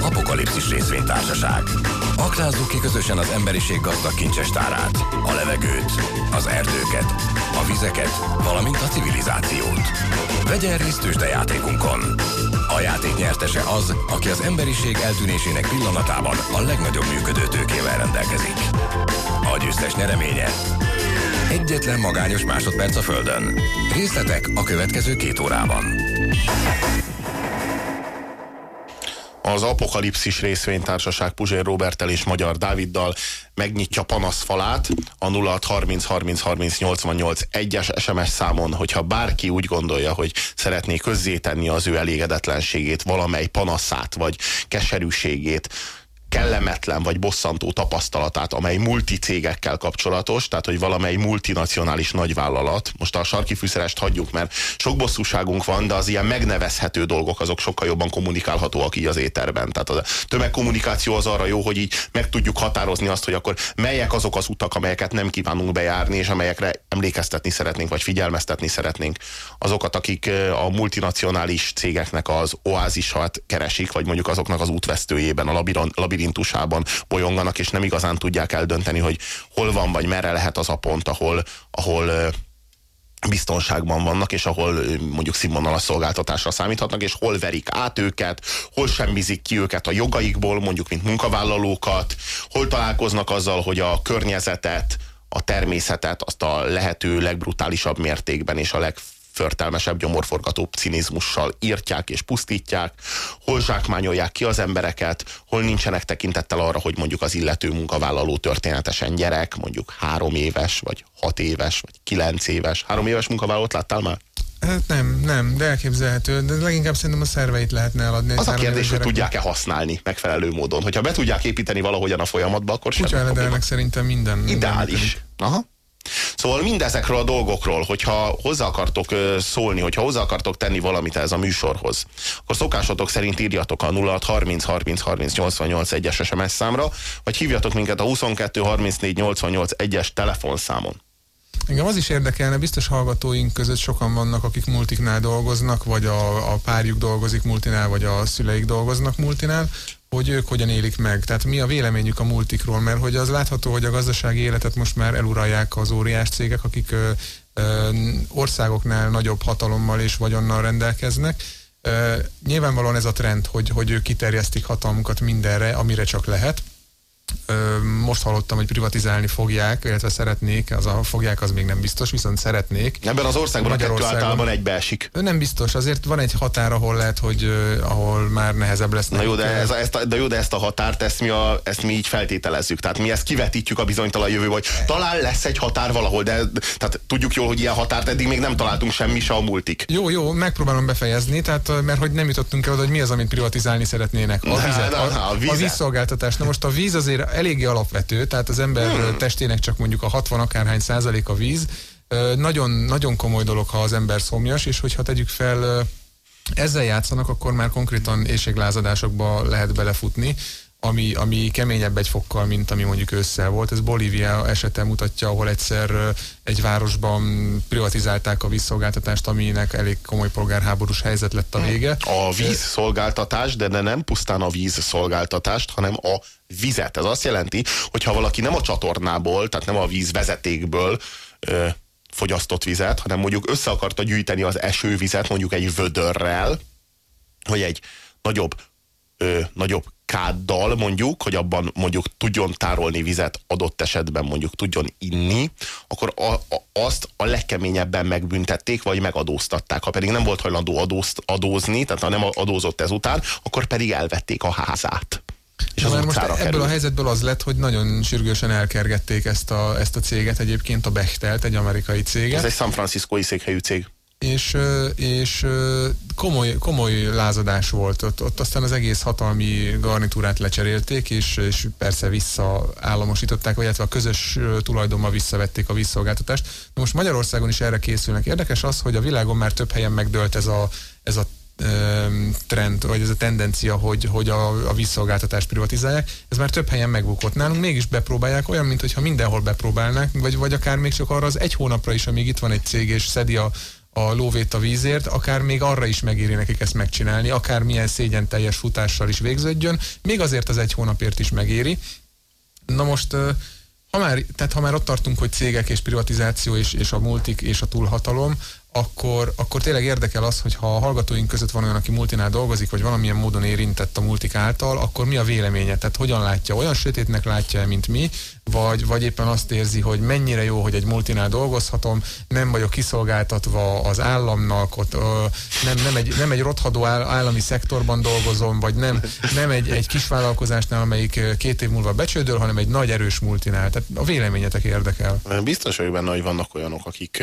Apokalipszis részvénytársaság. Aknázzuk ki közösen az emberiség gazdag kincsestárát, a levegőt, az erdőket, a vizeket, valamint a civilizációt. Vegyen részt játékunkon. A játék nyertese az, aki az emberiség eltűnésének pillanatában a legnagyobb működő tőkével rendelkezik. A győztes nyereménye Egyetlen magányos másodperc a Földön. Részletek a következő két órában. Az Apokalipszis részvénytársaság Puzsér Robertel és Magyar Dáviddal megnyitja panaszfalát a 0630 30 30 88 egyes SMS számon, hogyha bárki úgy gondolja, hogy szeretné közzétenni az ő elégedetlenségét, valamely panaszát vagy keserűségét, kellemetlen vagy bosszantó tapasztalatát, amely multicégekkel kapcsolatos, tehát hogy valamely multinacionális nagyvállalat, most a sarki fűszerest hagyjuk, mert sok bosszúságunk van, de az ilyen megnevezhető dolgok azok sokkal jobban kommunikálhatóak így az éterben. Tehát a tömegkommunikáció az arra jó, hogy így meg tudjuk határozni azt, hogy akkor melyek azok az utak, amelyeket nem kívánunk bejárni, és amelyekre emlékeztetni szeretnénk, vagy figyelmeztetni szeretnénk azokat, akik a multinacionális cégeknek az oázisat keresik, vagy mondjuk azoknak az útvesztőjében, a labirint labirintusában bolyonganak, és nem igazán tudják eldönteni, hogy hol van, vagy merre lehet az a pont, ahol, ahol biztonságban vannak, és ahol mondjuk színvonalas szolgáltatásra számíthatnak, és hol verik át őket, hol semmizik ki őket a jogaikból, mondjuk mint munkavállalókat, hol találkoznak azzal, hogy a környezetet, a természetet azt a lehető legbrutálisabb mértékben és a leg legförtelmesebb gyomorforgató cinizmussal írtják és pusztítják, hol zsákmányolják ki az embereket, hol nincsenek tekintettel arra, hogy mondjuk az illető munkavállaló történetesen gyerek, mondjuk három éves, vagy hat éves, vagy kilenc éves. Három éves munkavállalót láttál már? Hát nem, nem, de elképzelhető, de leginkább szerintem a szerveit lehetne eladni. Az a kérdés, hogy tudják-e használni megfelelő módon. Hogyha be tudják építeni valahogyan a folyamatba, akkor sem. szerintem minden. Ideális. Minden Aha. Szóval mindezekről a dolgokról, hogyha hozzá akartok szólni, hogyha hozzá akartok tenni valamit ez a műsorhoz, akkor szokásotok szerint írjatok a 06 30 30 30 88 1-es SMS számra, vagy hívjatok minket a 22 34 88 1-es telefonszámon. Engem az is érdekelne, biztos hallgatóink között sokan vannak, akik multiknál dolgoznak, vagy a, a párjuk dolgozik multinál, vagy a szüleik dolgoznak multinál, hogy ők hogyan élik meg. Tehát mi a véleményük a multikról, mert hogy az látható, hogy a gazdasági életet most már eluralják az óriás cégek, akik ö, ö, országoknál nagyobb hatalommal és vagyonnal rendelkeznek. Ö, nyilvánvalóan ez a trend, hogy, hogy ők kiterjesztik hatalmukat mindenre, amire csak lehet most hallottam, hogy privatizálni fogják, illetve szeretnék, az a fogják, az még nem biztos, viszont szeretnék. Ebben az országban a kettő általában egybeesik. Nem biztos, azért van egy határ, ahol lehet, hogy ahol már nehezebb lesz. Na jó, de, ez, ezt a, de jó, de ezt a határt, ezt mi, a, ezt mi így feltételezzük. Tehát mi ezt kivetítjük a bizonytalan jövő, hogy talán lesz egy határ valahol, de tehát tudjuk jól, hogy ilyen határt eddig még nem találtunk semmi se a multik. Jó, jó, megpróbálom befejezni, tehát mert hogy nem jutottunk el oda, hogy mi az, amit privatizálni szeretnének. A vizet, a, a, a, a vízszolgáltatás. Na most a víz azért eléggé alapvető, tehát az ember hmm. testének csak mondjuk a 60 akárhány százalék a víz. Nagyon, nagyon komoly dolog, ha az ember szomjas, és hogyha tegyük fel, ezzel játszanak, akkor már konkrétan éjséglázadásokba lehet belefutni ami, ami keményebb egy fokkal, mint ami mondjuk ősszel volt. Ez Bolívia esete mutatja, ahol egyszer egy városban privatizálták a vízszolgáltatást, aminek elég komoly polgárháborús helyzet lett a vége. A vízszolgáltatás, de nem pusztán a vízszolgáltatást, hanem a vizet. Ez azt jelenti, hogy ha valaki nem a csatornából, tehát nem a vízvezetékből ö, fogyasztott vizet, hanem mondjuk össze akarta gyűjteni az esővizet mondjuk egy vödörrel, vagy egy nagyobb, ö, nagyobb káddal mondjuk, hogy abban mondjuk tudjon tárolni vizet, adott esetben mondjuk tudjon inni, akkor a, a, azt a legkeményebben megbüntették, vagy megadóztatták. Ha pedig nem volt hajlandó adózt, adózni, tehát ha nem adózott ezután, akkor pedig elvették a házát. És az most ebből kerül. a helyzetből az lett, hogy nagyon sürgősen elkergették ezt a, ezt a céget egyébként, a Bechtelt, egy amerikai céget. Ez egy San Franciscoi székhelyű cég és, és komoly, komoly lázadás volt. Ott, ott aztán az egész hatalmi garnitúrát lecserélték, és, és persze visszaállamosították, vagy illetve a közös tulajdonban visszavették a visszolgáltatást. Na most Magyarországon is erre készülnek. Érdekes az, hogy a világon már több helyen megdőlt ez a, ez a trend, vagy ez a tendencia, hogy, hogy a, a vízszolgáltatást privatizálják. Ez már több helyen megbukott. Nálunk mégis bepróbálják, olyan, mintha mindenhol bepróbálnák, vagy, vagy akár még csak arra az egy hónapra is, amíg itt van egy cég, és szedi a, a lóvét a vízért, akár még arra is megéri nekik ezt megcsinálni, akár milyen szégyen teljes futással is végződjön, még azért az egy hónapért is megéri. Na most, ha már, tehát ha már ott tartunk, hogy cégek és privatizáció és, és a multik és a túlhatalom, akkor, akkor tényleg érdekel az, hogy ha a hallgatóink között van olyan, aki multinál dolgozik, vagy valamilyen módon érintett a multik által, akkor mi a véleménye? Tehát hogyan látja? Olyan sötétnek látja mint mi, vagy, vagy éppen azt érzi, hogy mennyire jó, hogy egy multinál dolgozhatom, nem vagyok kiszolgáltatva az államnak, ott, ö, nem, nem, egy, nem egy rothadó áll, állami szektorban dolgozom, vagy nem, nem egy, egy kis vállalkozásnál, amelyik két év múlva becsődöl, hanem egy nagy erős multinál. Tehát a véleményetek érdekel. Biztos vagyok benne, hogy vannak olyanok, akik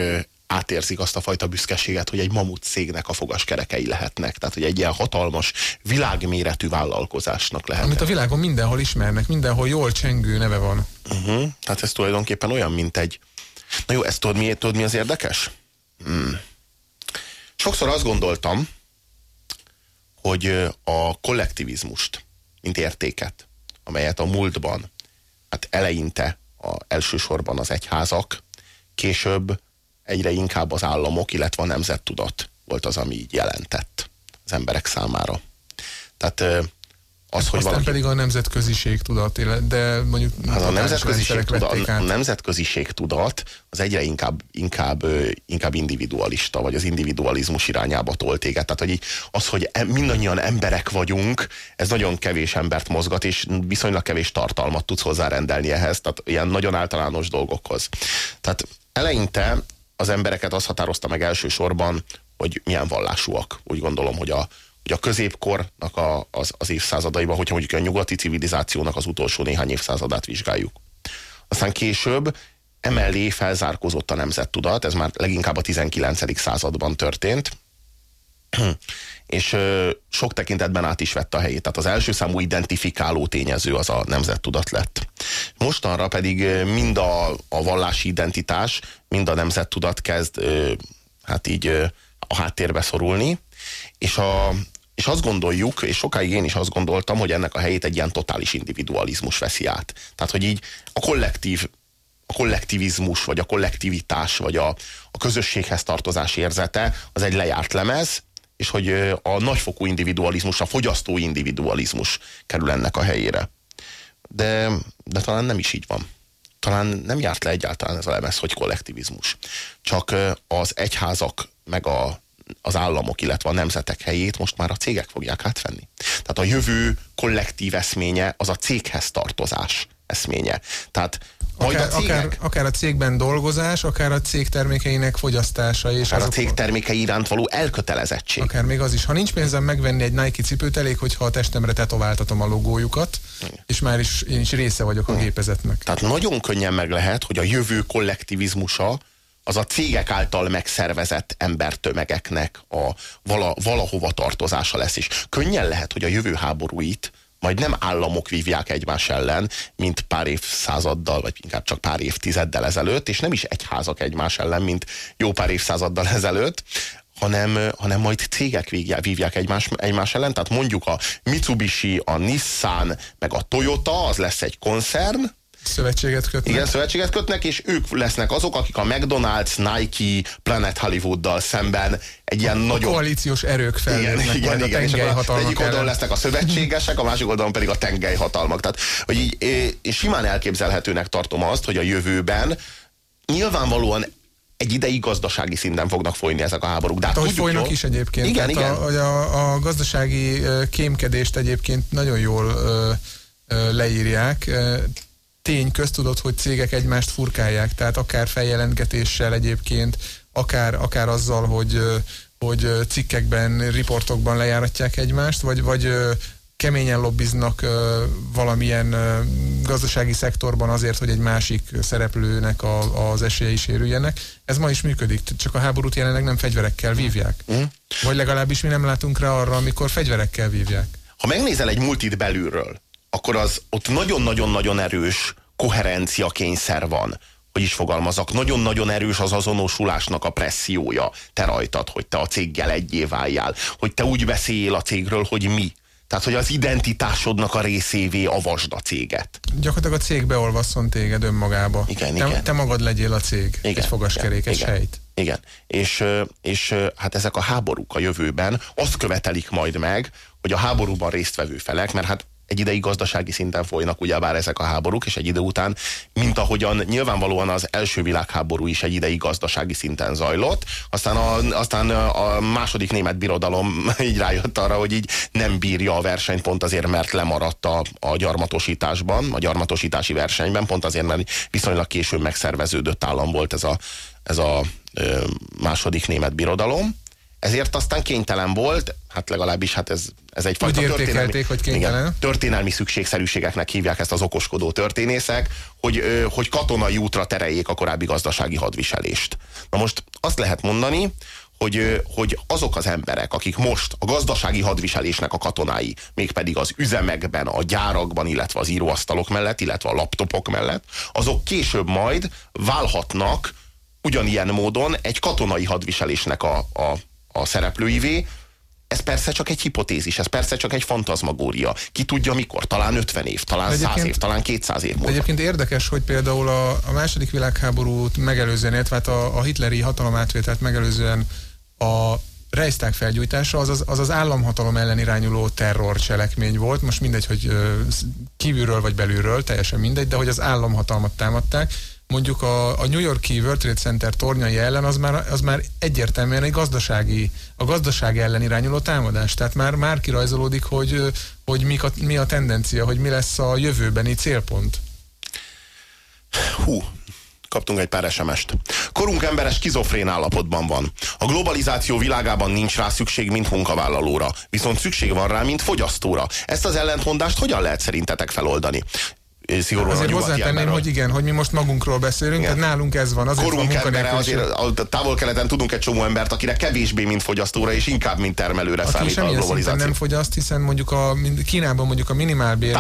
átérzik azt a fajta büszkeséget, hogy egy mamut cégnek a fogaskerekei lehetnek. Tehát, hogy egy ilyen hatalmas, világméretű vállalkozásnak lehet. Amit a világon mindenhol ismernek, mindenhol jól csengő neve van. Uh-huh. Tehát ez tulajdonképpen olyan, mint egy... Na jó, ezt tudod mi, tudod, mi az érdekes? Hmm. Sokszor azt gondoltam, hogy a kollektivizmust, mint értéket, amelyet a múltban, hát eleinte a, elsősorban az egyházak, később egyre inkább az államok, illetve a nemzettudat volt az, ami így jelentett az emberek számára. Tehát az, hogy Aztán valaki... pedig a nemzetköziség tudat, de mondjuk hát a, nemzetköziség tudat, a nemzetköziség tudat az egyre inkább, inkább, inkább individualista, vagy az individualizmus irányába tolt téged. Tehát, hogy így az, hogy mindannyian emberek vagyunk, ez nagyon kevés embert mozgat, és viszonylag kevés tartalmat tudsz hozzárendelni ehhez, tehát ilyen nagyon általános dolgokhoz. Tehát eleinte az embereket az határozta meg elsősorban, hogy milyen vallásúak. Úgy gondolom, hogy a, hogy a középkornak a, az, az évszázadaiban, hogyha mondjuk a nyugati civilizációnak az utolsó néhány évszázadát vizsgáljuk. Aztán később emellé felzárkózott a nemzettudat, ez már leginkább a 19. században történt, és sok tekintetben át is vette a helyét. Tehát az első számú identifikáló tényező az a nemzettudat lett. Mostanra pedig mind a, a vallási identitás, mind a nemzettudat kezd hát így a háttérbe szorulni, és a, és azt gondoljuk, és sokáig én is azt gondoltam, hogy ennek a helyét egy ilyen totális individualizmus veszi át. Tehát, hogy így a kollektív a kollektivizmus, vagy a kollektivitás, vagy a, a közösséghez tartozás érzete, az egy lejárt lemez, és hogy a nagyfokú individualizmus, a fogyasztó individualizmus kerül ennek a helyére. De, de talán nem is így van. Talán nem járt le egyáltalán ez a lemez, hogy kollektivizmus. Csak az egyházak, meg a, az államok, illetve a nemzetek helyét most már a cégek fogják átvenni. Tehát a jövő kollektív eszménye az a céghez tartozás eszménye. Tehát majd akár, a cégek... akár, akár a cégben dolgozás, akár a cég termékeinek fogyasztása. És akár a cég termékei iránt való elkötelezettség. Akár még az is. Ha nincs pénzem megvenni egy Nike cipőt, elég, hogyha a testemre tetováltatom a logójukat, Igen. és már is, én is része vagyok a gépezetnek. Tehát nagyon könnyen meg lehet, hogy a jövő kollektivizmusa az a cégek által megszervezett embertömegeknek a vala, valahova tartozása lesz is. Könnyen lehet, hogy a jövő háborúit majd nem államok vívják egymás ellen, mint pár évszázaddal, vagy inkább csak pár évtizeddel ezelőtt, és nem is egyházak egymás ellen, mint jó pár évszázaddal ezelőtt, hanem, hanem majd cégek vívják egymás, egymás ellen. Tehát mondjuk a Mitsubishi, a Nissan, meg a Toyota, az lesz egy koncern, Szövetséget kötnek. Igen, szövetséget kötnek, és ők lesznek azok, akik a McDonald's, Nike, Planet Hollywooddal szemben egy ilyen a nagyon... koalíciós erők fel igen, igen, igen, igen, akkor egyik oldalon lesznek a szövetségesek, a másik oldalon pedig a tengelyhatalmak. Tehát, hogy így, én simán elképzelhetőnek tartom azt, hogy a jövőben nyilvánvalóan egy ideig gazdasági szinten fognak folyni ezek a háborúk. De hát, hogy folynak jól, is egyébként. Igen, igen. A, a, a gazdasági kémkedést egyébként nagyon jól leírják tény köztudott, hogy cégek egymást furkálják, tehát akár feljelentgetéssel egyébként, akár, akár azzal, hogy, hogy cikkekben, riportokban lejáratják egymást, vagy, vagy keményen lobbiznak valamilyen gazdasági szektorban azért, hogy egy másik szereplőnek a, az esélyei sérüljenek. Ez ma is működik, csak a háborút jelenleg nem fegyverekkel vívják. Mm. Vagy legalábbis mi nem látunk rá arra, amikor fegyverekkel vívják. Ha megnézel egy multit belülről, akkor az ott nagyon-nagyon-nagyon erős koherencia kényszer van, hogy is fogalmazok, nagyon-nagyon erős az azonosulásnak a pressziója te rajtad, hogy te a céggel egyé váljál, hogy te úgy beszéljél a cégről, hogy mi. Tehát, hogy az identitásodnak a részévé avasd a céget. Gyakorlatilag a cég beolvasszon téged önmagába. Igen, te, igen. te magad legyél a cég, igen, egy fogaskerékes igen, helyt. Igen, és, és hát ezek a háborúk a jövőben azt követelik majd meg, hogy a háborúban résztvevő felek, mert hát egy ideig gazdasági szinten folynak ugyebár ezek a háborúk, és egy idő után, mint ahogyan nyilvánvalóan az első világháború is egy ideig gazdasági szinten zajlott, aztán a, aztán a második német birodalom így rájött arra, hogy így nem bírja a versenyt pont azért, mert lemaradt a, a gyarmatosításban, a gyarmatosítási versenyben, pont azért, mert viszonylag későn megszerveződött állam volt ez a, ez a második német birodalom, ezért aztán kénytelen volt, hát legalábbis hát ez, ez egyfajta történelmi, hogy igen, történelmi szükségszerűségeknek hívják ezt az okoskodó történészek, hogy, hogy katonai útra tereljék a korábbi gazdasági hadviselést. Na most azt lehet mondani, hogy, hogy azok az emberek, akik most a gazdasági hadviselésnek a katonái, mégpedig az üzemekben, a gyárakban, illetve az íróasztalok mellett, illetve a laptopok mellett, azok később majd válhatnak ugyanilyen módon egy katonai hadviselésnek a, a a szereplőivé, ez persze csak egy hipotézis, ez persze csak egy fantazmagória. Ki tudja mikor, talán 50 év, talán 100 év, talán 200 év múlva. Egyébként érdekes, hogy például a, a második világháborút megelőzően, illetve hát a, a hitleri hatalomátvételt megelőzően a Reichstag felgyújtása az az, az az államhatalom ellen irányuló terrorcselekmény volt, most mindegy, hogy kívülről vagy belülről, teljesen mindegy, de hogy az államhatalmat támadták, mondjuk a, a New Yorki World Trade Center tornyai ellen az már, az már egyértelműen egy gazdasági, a gazdaság ellen irányuló támadás. Tehát már, már kirajzolódik, hogy, hogy mi, a, mi a tendencia, hogy mi lesz a jövőbeni célpont. Hú, kaptunk egy pár SMS-t. Korunk emberes skizofrén állapotban van. A globalizáció világában nincs rá szükség, mint munkavállalóra, viszont szükség van rá, mint fogyasztóra. Ezt az ellentmondást hogyan lehet szerintetek feloldani? Szigorúan Azért hozzátenném, hogy igen, hogy mi most magunkról beszélünk, igen. tehát nálunk ez van. Azért Korunk van embere, azért a távol-keleten tudunk egy csomó embert, akire kevésbé, mint fogyasztóra, és inkább, mint termelőre Aki számít a globalizáció. nem fogyaszt, hiszen mondjuk a Kínában mondjuk a minimálbér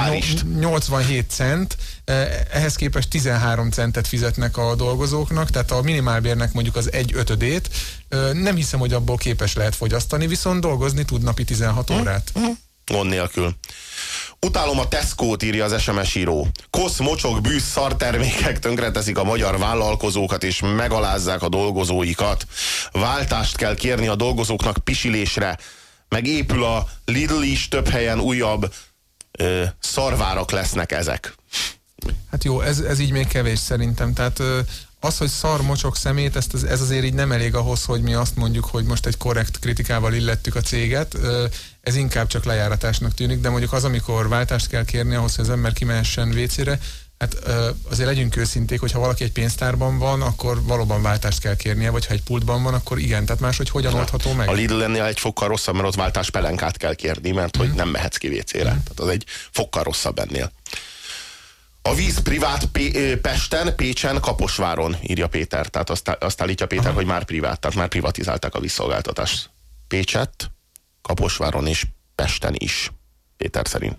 87 cent, e, ehhez képest 13 centet fizetnek a dolgozóknak, tehát a minimálbérnek mondjuk az egy ötödét. Nem hiszem, hogy abból képes lehet fogyasztani, viszont dolgozni tud napi 16 órát. Gond nélkül. Utálom a Tesco-t, írja az SMS író. Kosz, mocsok, bűsz, szartermékek tönkreteszik a magyar vállalkozókat és megalázzák a dolgozóikat. Váltást kell kérni a dolgozóknak pisilésre. Meg épül a Lidl is, több helyen újabb ö, szarvárak lesznek ezek. Hát jó, ez, ez így még kevés szerintem. Tehát ö, az, hogy szar, mocsok, szemét, ezt, ez azért így nem elég ahhoz, hogy mi azt mondjuk, hogy most egy korrekt kritikával illettük a céget. Ez inkább csak lejáratásnak tűnik, de mondjuk az, amikor váltást kell kérni ahhoz, hogy az ember kimehessen vécére, Hát azért legyünk őszinték, hogy ha valaki egy pénztárban van, akkor valóban váltást kell kérnie, vagy ha egy pultban van, akkor igen. Tehát máshogy hogyan oldható meg? A Lidl lennél egy fokkal rosszabb, mert ott váltás pelenkát kell kérni, mert hogy mhm. nem mehetsz ki vécére. Mm. Tehát az egy fokkal rosszabb ennél. A víz privát Pesten, Pécsen, Kaposváron, írja Péter. Tehát azt, azt állítja Péter, Aha. hogy már privát, tehát már privatizálták a vízszolgáltatást. Pécset, Kaposváron és Pesten is, Péter szerint.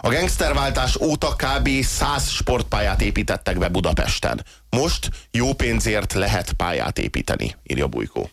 A gangsterváltás óta kb. 100 sportpályát építettek be Budapesten. Most jó pénzért lehet pályát építeni, írja Bujkó.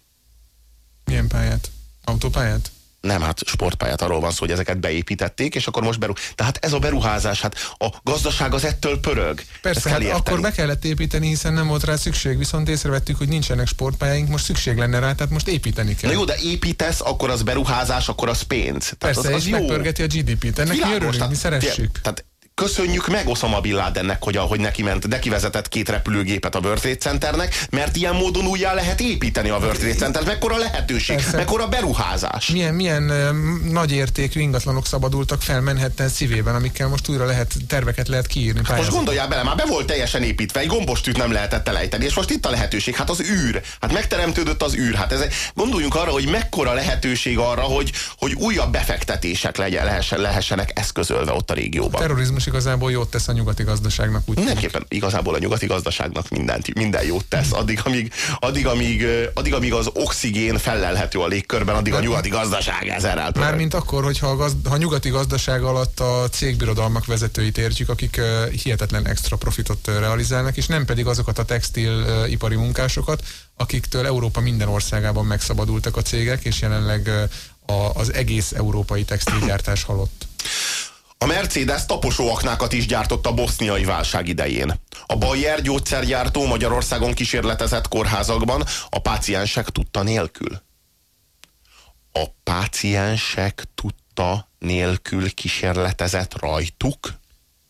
Milyen pályát? Autópályát? Nem, hát sportpályát, arról van szó, hogy ezeket beépítették, és akkor most beru... Tehát ez a beruházás, hát a gazdaság az ettől pörög. Persze, hát akkor be kellett építeni, hiszen nem volt rá szükség, viszont észrevettük, hogy nincsenek sportpályáink, most szükség lenne rá, tehát most építeni kell. Na jó, de építesz, akkor az beruházás, akkor az pénz. Tehát Persze, az, az és jó. megpörgeti a GDP-t. Ennek Világos, mi örülünk, tehát, mi szeressük. Tehát köszönjük meg Osama Bin Ladennek, hogy, hogy neki ment, de kivezetett két repülőgépet a World Trade Centernek, mert ilyen módon újjá lehet építeni a World Trade Centert. Mekkora lehetőség, Persze. mekkora beruházás. Milyen, milyen uh, nagy értékű ingatlanok szabadultak fel Manhattan szívében, amikkel most újra lehet, terveket lehet kiírni. Hát most gondoljál bele, már be volt teljesen építve, egy gombostűt nem lehetett elejteni, és most itt a lehetőség, hát az űr, hát megteremtődött az űr, hát ez, gondoljunk arra, hogy mekkora lehetőség arra, hogy, hogy újabb befektetések legyen, lehessen, lehessenek eszközölve ott a régióban. A terrorizmus igazából jót tesz a nyugati gazdaságnak. Úgy Mindenképpen igazából a nyugati gazdaságnak mindent, minden jót tesz. Addig amíg, addig, amíg, addig, amíg az oxigén fellelhető a légkörben, addig a nyugati gazdaság ezerrel. Mármint akkor, hogyha a, gazd, ha a nyugati gazdaság alatt a cégbirodalmak vezetőit értjük, akik hihetetlen extra profitot realizálnak, és nem pedig azokat a textilipari munkásokat, akiktől Európa minden országában megszabadultak a cégek, és jelenleg a, az egész európai textilgyártás halott. A Mercedes taposóaknákat is gyártott a boszniai válság idején. A Bayer gyógyszergyártó Magyarországon kísérletezett kórházakban a páciensek tudta nélkül. A páciensek tudta nélkül kísérletezett rajtuk?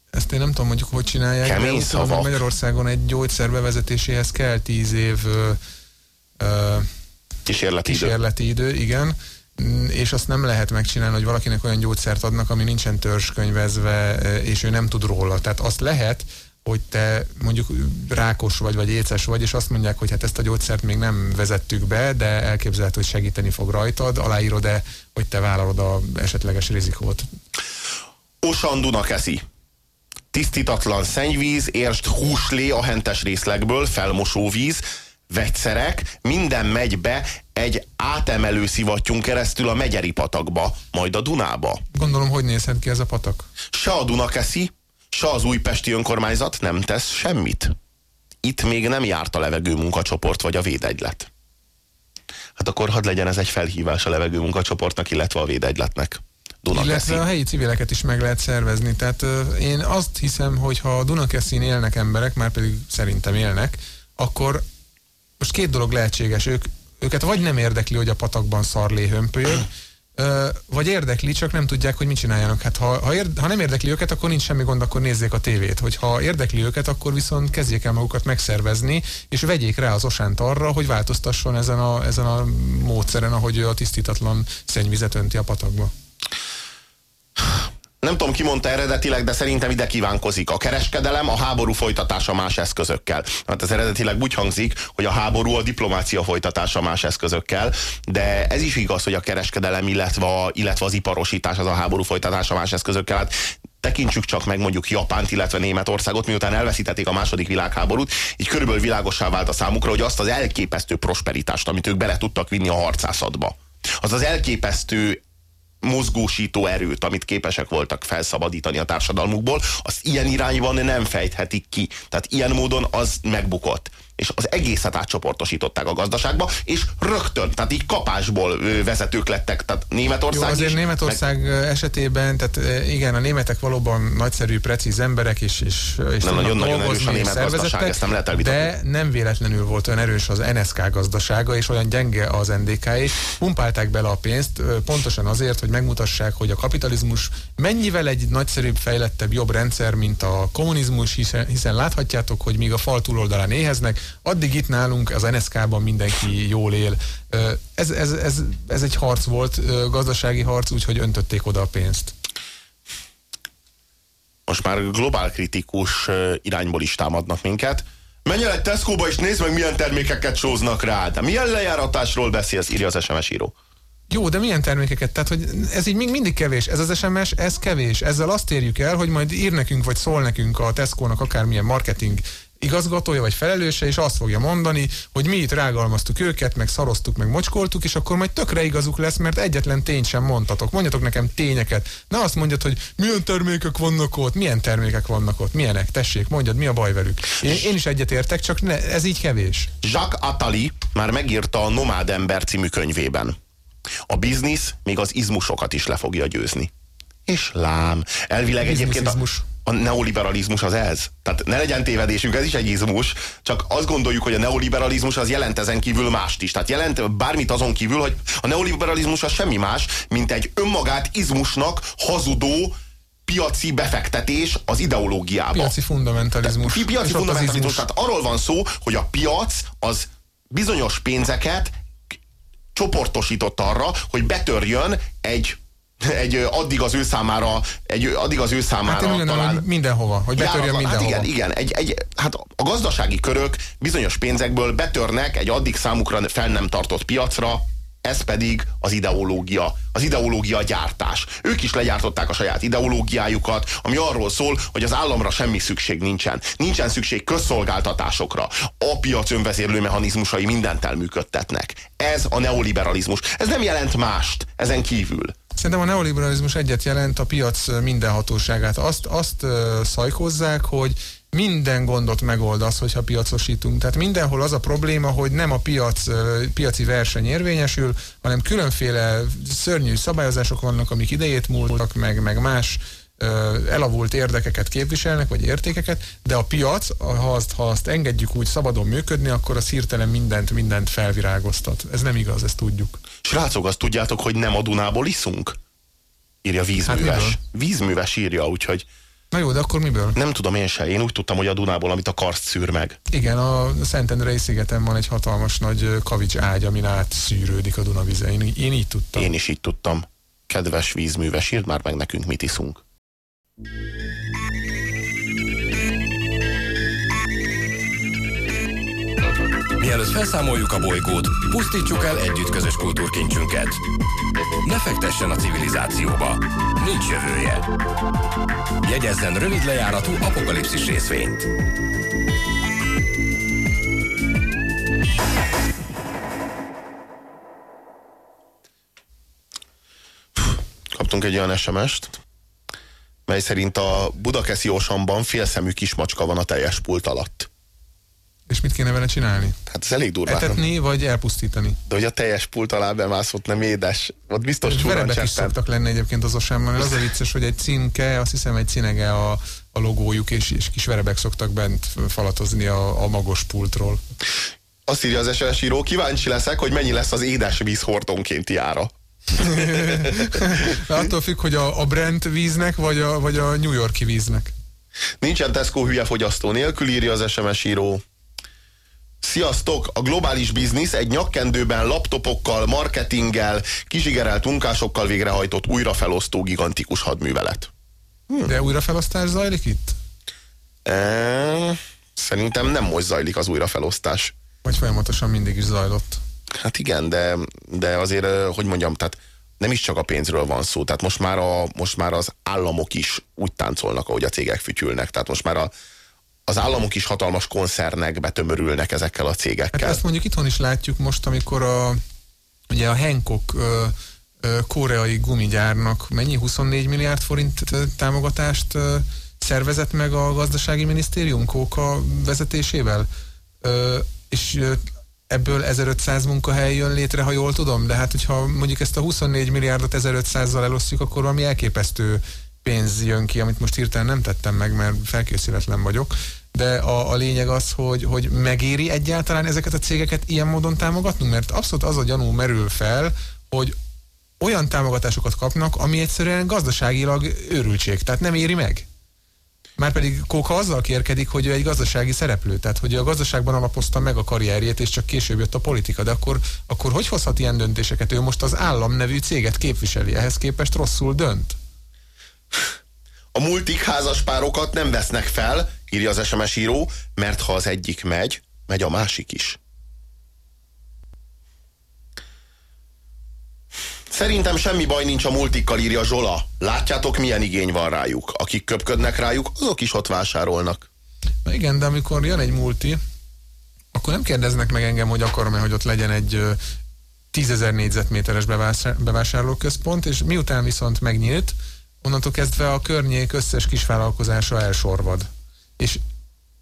Ezt én nem tudom, mondjuk, hogy csinálják. Kemény szavak. Magyarországon egy gyógyszer bevezetéséhez kell tíz év ö, kísérleti, kísérleti idő. idő. igen és azt nem lehet megcsinálni, hogy valakinek olyan gyógyszert adnak, ami nincsen törzskönyvezve, e, és ő nem tud róla. Tehát azt lehet, hogy te mondjuk rákos vagy, vagy éces vagy, és azt mondják, hogy hát ezt a gyógyszert még nem vezettük be, de elképzelhető, hogy segíteni fog rajtad, aláírod-e, hogy te vállalod a esetleges rizikót. Osan Dunakeszi. Tisztítatlan szennyvíz, érst húslé a hentes részlegből, felmosóvíz, vegyszerek, minden megy be egy átemelő szivattyún keresztül a Megyeri patakba, majd a Dunába. Gondolom, hogy nézhet ki ez a patak? Se a Dunakeszi, se az újpesti önkormányzat nem tesz semmit. Itt még nem járt a levegő munkacsoport vagy a védegylet. Hát akkor hadd legyen ez egy felhívás a levegő munkacsoportnak, illetve a védegyletnek. Dunakeszi. Illetve a helyi civileket is meg lehet szervezni. Tehát uh, én azt hiszem, hogy ha a Dunakeszin élnek emberek, már pedig szerintem élnek, akkor most két dolog lehetséges. Ők, őket vagy nem érdekli, hogy a patakban szarlé hömpölyög, vagy érdekli, csak nem tudják, hogy mit csináljanak. Hát ha, ha, érd, ha nem érdekli őket, akkor nincs semmi gond, akkor nézzék a tévét. Hogyha érdekli őket, akkor viszont kezdjék el magukat megszervezni, és vegyék rá az osánt arra, hogy változtasson ezen a, ezen a módszeren, ahogy ő a tisztítatlan szennyvizet önti a patakba nem tudom, ki mondta eredetileg, de szerintem ide kívánkozik. A kereskedelem a háború folytatása más eszközökkel. Hát ez eredetileg úgy hangzik, hogy a háború a diplomácia folytatása más eszközökkel, de ez is igaz, hogy a kereskedelem, illetve, a, illetve az iparosítás az a háború folytatása más eszközökkel. Hát tekintsük csak meg mondjuk Japánt, illetve Németországot, miután elveszítették a második világháborút, így körülbelül világosá vált a számukra, hogy azt az elképesztő prosperitást, amit ők bele tudtak vinni a harcászatba, az az elképesztő mozgósító erőt, amit képesek voltak felszabadítani a társadalmukból, azt ilyen irányban nem fejthetik ki. Tehát ilyen módon az megbukott és az egészet átcsoportosították a gazdaságba, és rögtön, tehát így kapásból vezetők lettek, tehát Németország Jó, azért is, Németország meg... esetében, tehát igen, a németek valóban nagyszerű, precíz emberek, és, és, és nem, nagyon, nagyon erős a német gazdaság, ezt nem lehet elvitatni. De nem véletlenül volt olyan erős az NSK gazdasága, és olyan gyenge az NDK is. Pumpálták bele a pénzt, pontosan azért, hogy megmutassák, hogy a kapitalizmus mennyivel egy nagyszerűbb, fejlettebb, jobb rendszer, mint a kommunizmus, hiszen, hiszen láthatjátok, hogy míg a fal túloldalán éheznek, Addig itt nálunk az NSK-ban mindenki jól él. Ez, ez, ez, ez egy harc volt, gazdasági harc, úgyhogy öntötték oda a pénzt. Most már globál kritikus irányból is támadnak minket. Menj el egy Tesco-ba és nézd meg, milyen termékeket sóznak rád. Milyen lejáratásról beszélsz, írja az SMS író. Jó, de milyen termékeket? Tehát, hogy ez így még mindig kevés. Ez az SMS, ez kevés. Ezzel azt érjük el, hogy majd ír nekünk, vagy szól nekünk a Tesco-nak akármilyen marketing igazgatója vagy felelőse, és azt fogja mondani, hogy mi itt rágalmaztuk őket, meg szaroztuk, meg mocskoltuk, és akkor majd tökre igazuk lesz, mert egyetlen tényt sem mondtatok. Mondjatok nekem tényeket. Ne azt mondjad, hogy milyen termékek vannak ott, milyen termékek vannak ott, milyenek, tessék, mondjad, mi a baj velük. Én, én is egyetértek, csak ne, ez így kevés. Jacques Attali már megírta a Nomád ember című könyvében. A biznisz még az izmusokat is le fogja győzni. És lám, elvileg egyébként a, a neoliberalizmus az ez. Tehát ne legyen tévedésünk, ez is egy izmus, csak azt gondoljuk, hogy a neoliberalizmus az jelent ezen kívül mást is. Tehát jelent bármit azon kívül, hogy a neoliberalizmus az semmi más, mint egy önmagát izmusnak hazudó piaci befektetés az ideológiába. Piaci fundamentalizmus. Pi piaci fundamentalizmus. Tehát arról van szó, hogy a piac az bizonyos pénzeket csoportosított arra, hogy betörjön egy egy addig az ő számára, egy addig az ő számára hát talán mindenhova, hogy betörjön hát mindenhova. Hát igen, igen, egy, egy, hát a gazdasági körök bizonyos pénzekből betörnek egy addig számukra fel nem tartott piacra, ez pedig az ideológia, az ideológia gyártás. Ők is legyártották a saját ideológiájukat, ami arról szól, hogy az államra semmi szükség nincsen. Nincsen szükség közszolgáltatásokra. A piac önvezérlő mechanizmusai mindent elműködtetnek. Ez a neoliberalizmus. Ez nem jelent mást ezen kívül. Szerintem a neoliberalizmus egyet jelent a piac mindenhatóságát. Azt, azt uh, szajkozzák, hogy minden gondot megold az, hogyha piacosítunk. Tehát mindenhol az a probléma, hogy nem a piac, piaci verseny érvényesül, hanem különféle szörnyű szabályozások vannak, amik idejét múltak, meg, meg más elavult érdekeket képviselnek, vagy értékeket, de a piac, ha azt, ha azt engedjük úgy szabadon működni, akkor az hirtelen mindent, mindent felvirágoztat. Ez nem igaz, ezt tudjuk. Srácok, azt tudjátok, hogy nem a Dunából iszunk? Írja vízműves. Hát vízműves írja, úgyhogy Na jó, de akkor miből? Nem tudom én se. Én úgy tudtam, hogy a Dunából, amit a karszt szűr meg. Igen, a Szentendrei szigeten van egy hatalmas nagy kavics ágy, amin át szűrődik a Duna vize. Én, én így tudtam. Én is így tudtam. Kedves vízműves, írd már meg nekünk, mit iszunk. Mielőtt felszámoljuk a bolygót, pusztítsuk el együtt közös kultúrkincsünket. Ne fektessen a civilizációba. Nincs jövője. Jegyezzen rövid lejáratú apokalipszis részvényt. Kaptunk egy olyan SMS-t, mely szerint a Budakeszi Osamban félszemű kismacska van a teljes pult alatt. És mit kéne vele csinálni? Hát ez elég durva. Etetni, vagy elpusztítani? De hogy a teljes pult alá bemászott, nem édes. Ott biztos Verebek is szoktak lenni egyébként az osámmal, az a vicces, hogy egy cinke, azt hiszem egy cinege a, a logójuk, és, és kis verebek szoktak bent falatozni a, a magos pultról. Azt írja az SMS író, kíváncsi leszek, hogy mennyi lesz az édes víz hordonkénti ára. Attól függ, hogy a, a Brent víznek, vagy a, vagy a New Yorki víznek. Nincsen Tesco hülye fogyasztó nélkül, írja az SMS író. Sziasztok! A globális biznisz egy nyakkendőben, laptopokkal, marketinggel, kizsigerelt munkásokkal végrehajtott újrafelosztó gigantikus hadművelet. Hm. De újrafelosztás zajlik itt? E, szerintem nem most zajlik az újrafelosztás. Vagy folyamatosan mindig is zajlott. Hát igen, de, de azért, hogy mondjam, tehát nem is csak a pénzről van szó, tehát most már, a, most már az államok is úgy táncolnak, ahogy a cégek fütyülnek, tehát most már a, az államok is hatalmas koncernekbe tömörülnek ezekkel a cégekkel. Hát ezt mondjuk itthon is látjuk most, amikor a, ugye a Hancock koreai gumigyárnak mennyi? 24 milliárd forint támogatást szervezett meg a gazdasági minisztérium Kóka vezetésével, ö, és ebből 1500 munkahely jön létre, ha jól tudom, de hát hogyha mondjuk ezt a 24 milliárdot 1500-zal elosztjuk, akkor valami elképesztő pénz jön ki, amit most hirtelen nem tettem meg, mert felkészületlen vagyok, de a, a lényeg az, hogy, hogy megéri egyáltalán ezeket a cégeket ilyen módon támogatnunk, mert abszolút az a gyanú merül fel, hogy olyan támogatásokat kapnak, ami egyszerűen gazdaságilag őrültség, tehát nem éri meg. Márpedig Kóka azzal kérkedik, hogy ő egy gazdasági szereplő, tehát hogy a gazdaságban alapozta meg a karrierjét, és csak később jött a politika. De akkor, akkor hogy hozhat ilyen döntéseket? Ő most az állam nevű céget képviseli, ehhez képest rosszul dönt. A multik házaspárokat nem vesznek fel, írja az SMS író, mert ha az egyik megy, megy a másik is. Szerintem semmi baj nincs a multikkal, írja Zsola. Látjátok, milyen igény van rájuk. Akik köpködnek rájuk, azok is ott vásárolnak. Na igen, de amikor jön egy multi, akkor nem kérdeznek meg engem, hogy akarom-e, hogy ott legyen egy tízezer négyzetméteres bevásárlóközpont, és miután viszont megnyílt, onnantól kezdve a környék összes kisvállalkozása elsorvad. És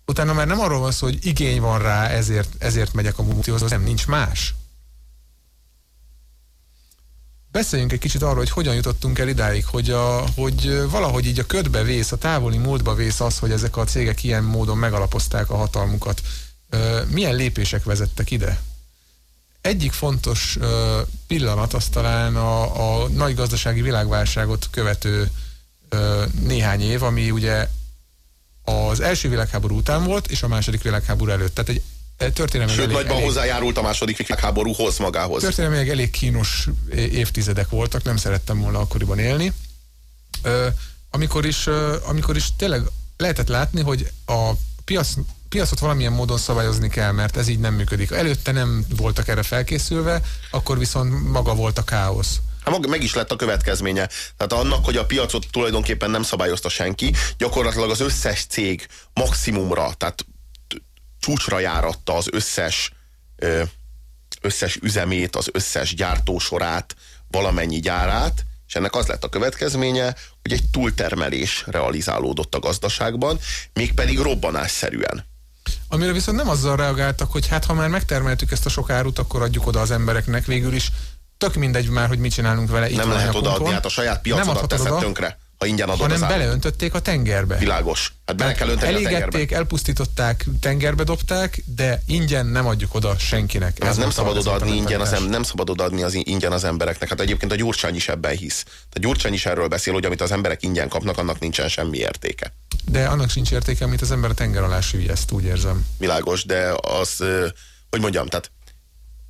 utána már nem arról van szó, hogy igény van rá, ezért, ezért megyek a multihoz, nem, nincs más. Beszéljünk egy kicsit arról, hogy hogyan jutottunk el idáig, hogy, a, hogy valahogy így a ködbe vész, a távoli múltba vész az, hogy ezek a cégek ilyen módon megalapozták a hatalmukat. Milyen lépések vezettek ide? Egyik fontos pillanat az talán a, a nagy gazdasági világválságot követő néhány év, ami ugye az első világháború után volt, és a második világháború előtt. Tehát egy történelmi Sőt, nagyban elég, hozzájárult a második világháborúhoz magához. Történelmi elég kínos évtizedek voltak, nem szerettem volna akkoriban élni. amikor is, amikor is tényleg lehetett látni, hogy a piac piacot valamilyen módon szabályozni kell, mert ez így nem működik. Előtte nem voltak erre felkészülve, akkor viszont maga volt a káosz. Hát meg is lett a következménye. Tehát annak, hogy a piacot tulajdonképpen nem szabályozta senki, gyakorlatilag az összes cég maximumra, tehát csúcsra járatta az összes összes üzemét, az összes gyártósorát, valamennyi gyárát, és ennek az lett a következménye, hogy egy túltermelés realizálódott a gazdaságban, mégpedig robbanásszerűen. Amire viszont nem azzal reagáltak, hogy hát ha már megtermeltük ezt a sok árut, akkor adjuk oda az embereknek. Végül is tök mindegy már, hogy mit csinálunk vele. Itt nem lehet odaadni, hát a saját piacodat teszed oda, tönkre ha ingyen adod hanem beleöntötték a tengerbe. Világos. Hát bele kell önteni Elégették, a tengerbe. elpusztították, tengerbe dobták, de ingyen nem adjuk oda senkinek. Ez, Ez nem szabad odaadni ingyen az, nem szabad odaadni az ingyen az embereknek. Hát egyébként a Gyurcsány is ebben hisz. A Gyurcsány is erről beszél, hogy amit az emberek ingyen kapnak, annak nincsen semmi értéke. De annak sincs értéke, amit az ember a tenger alá ezt úgy érzem. Világos, de az, hogy mondjam, tehát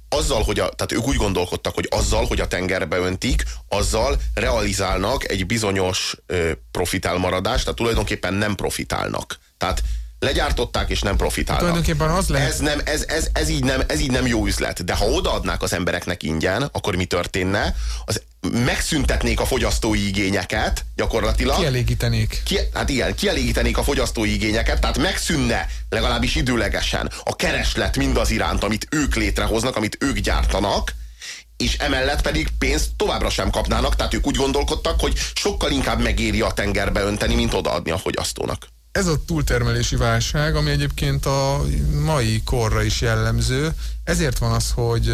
azzal, hogy a, tehát ők úgy gondolkodtak, hogy azzal, hogy a tengerbe öntik, azzal realizálnak egy bizonyos ö, profitálmaradást, tehát tulajdonképpen nem profitálnak. Tehát legyártották és nem profitálnak. Tulajdonképpen az lehet. Ez, nem, ez, ez, ez, így nem, ez így nem jó üzlet. De ha odaadnák az embereknek ingyen, akkor mi történne? Az megszüntetnék a fogyasztói igényeket gyakorlatilag. Kielégítenék. Ki, hát igen, kielégítenék a fogyasztói igényeket, tehát megszűnne legalábbis időlegesen a kereslet mindaz iránt, amit ők létrehoznak, amit ők gyártanak, és emellett pedig pénzt továbbra sem kapnának, tehát ők úgy gondolkodtak, hogy sokkal inkább megéri a tengerbe önteni, mint odaadni a fogyasztónak. Ez a túltermelési válság, ami egyébként a mai korra is jellemző, ezért van az, hogy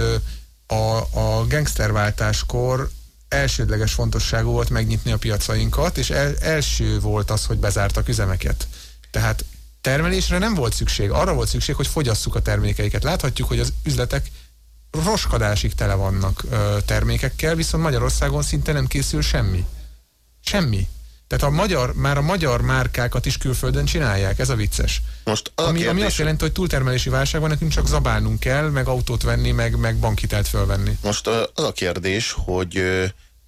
a, a gangsterváltáskor elsődleges fontosságú volt megnyitni a piacainkat, és el, első volt az, hogy bezártak üzemeket. Tehát termelésre nem volt szükség, arra volt szükség, hogy fogyasszuk a termékeiket. Láthatjuk, hogy az üzletek roskadásig tele vannak ö, termékekkel, viszont Magyarországon szinte nem készül semmi. Semmi. Tehát a magyar, már a magyar márkákat is külföldön csinálják, ez a vicces. Most az ami, a kérdés, ami azt jelenti, hogy túltermelési válság van, nekünk csak zabálnunk kell, meg autót venni, meg, meg bankitelt fölvenni. Most az a kérdés, hogy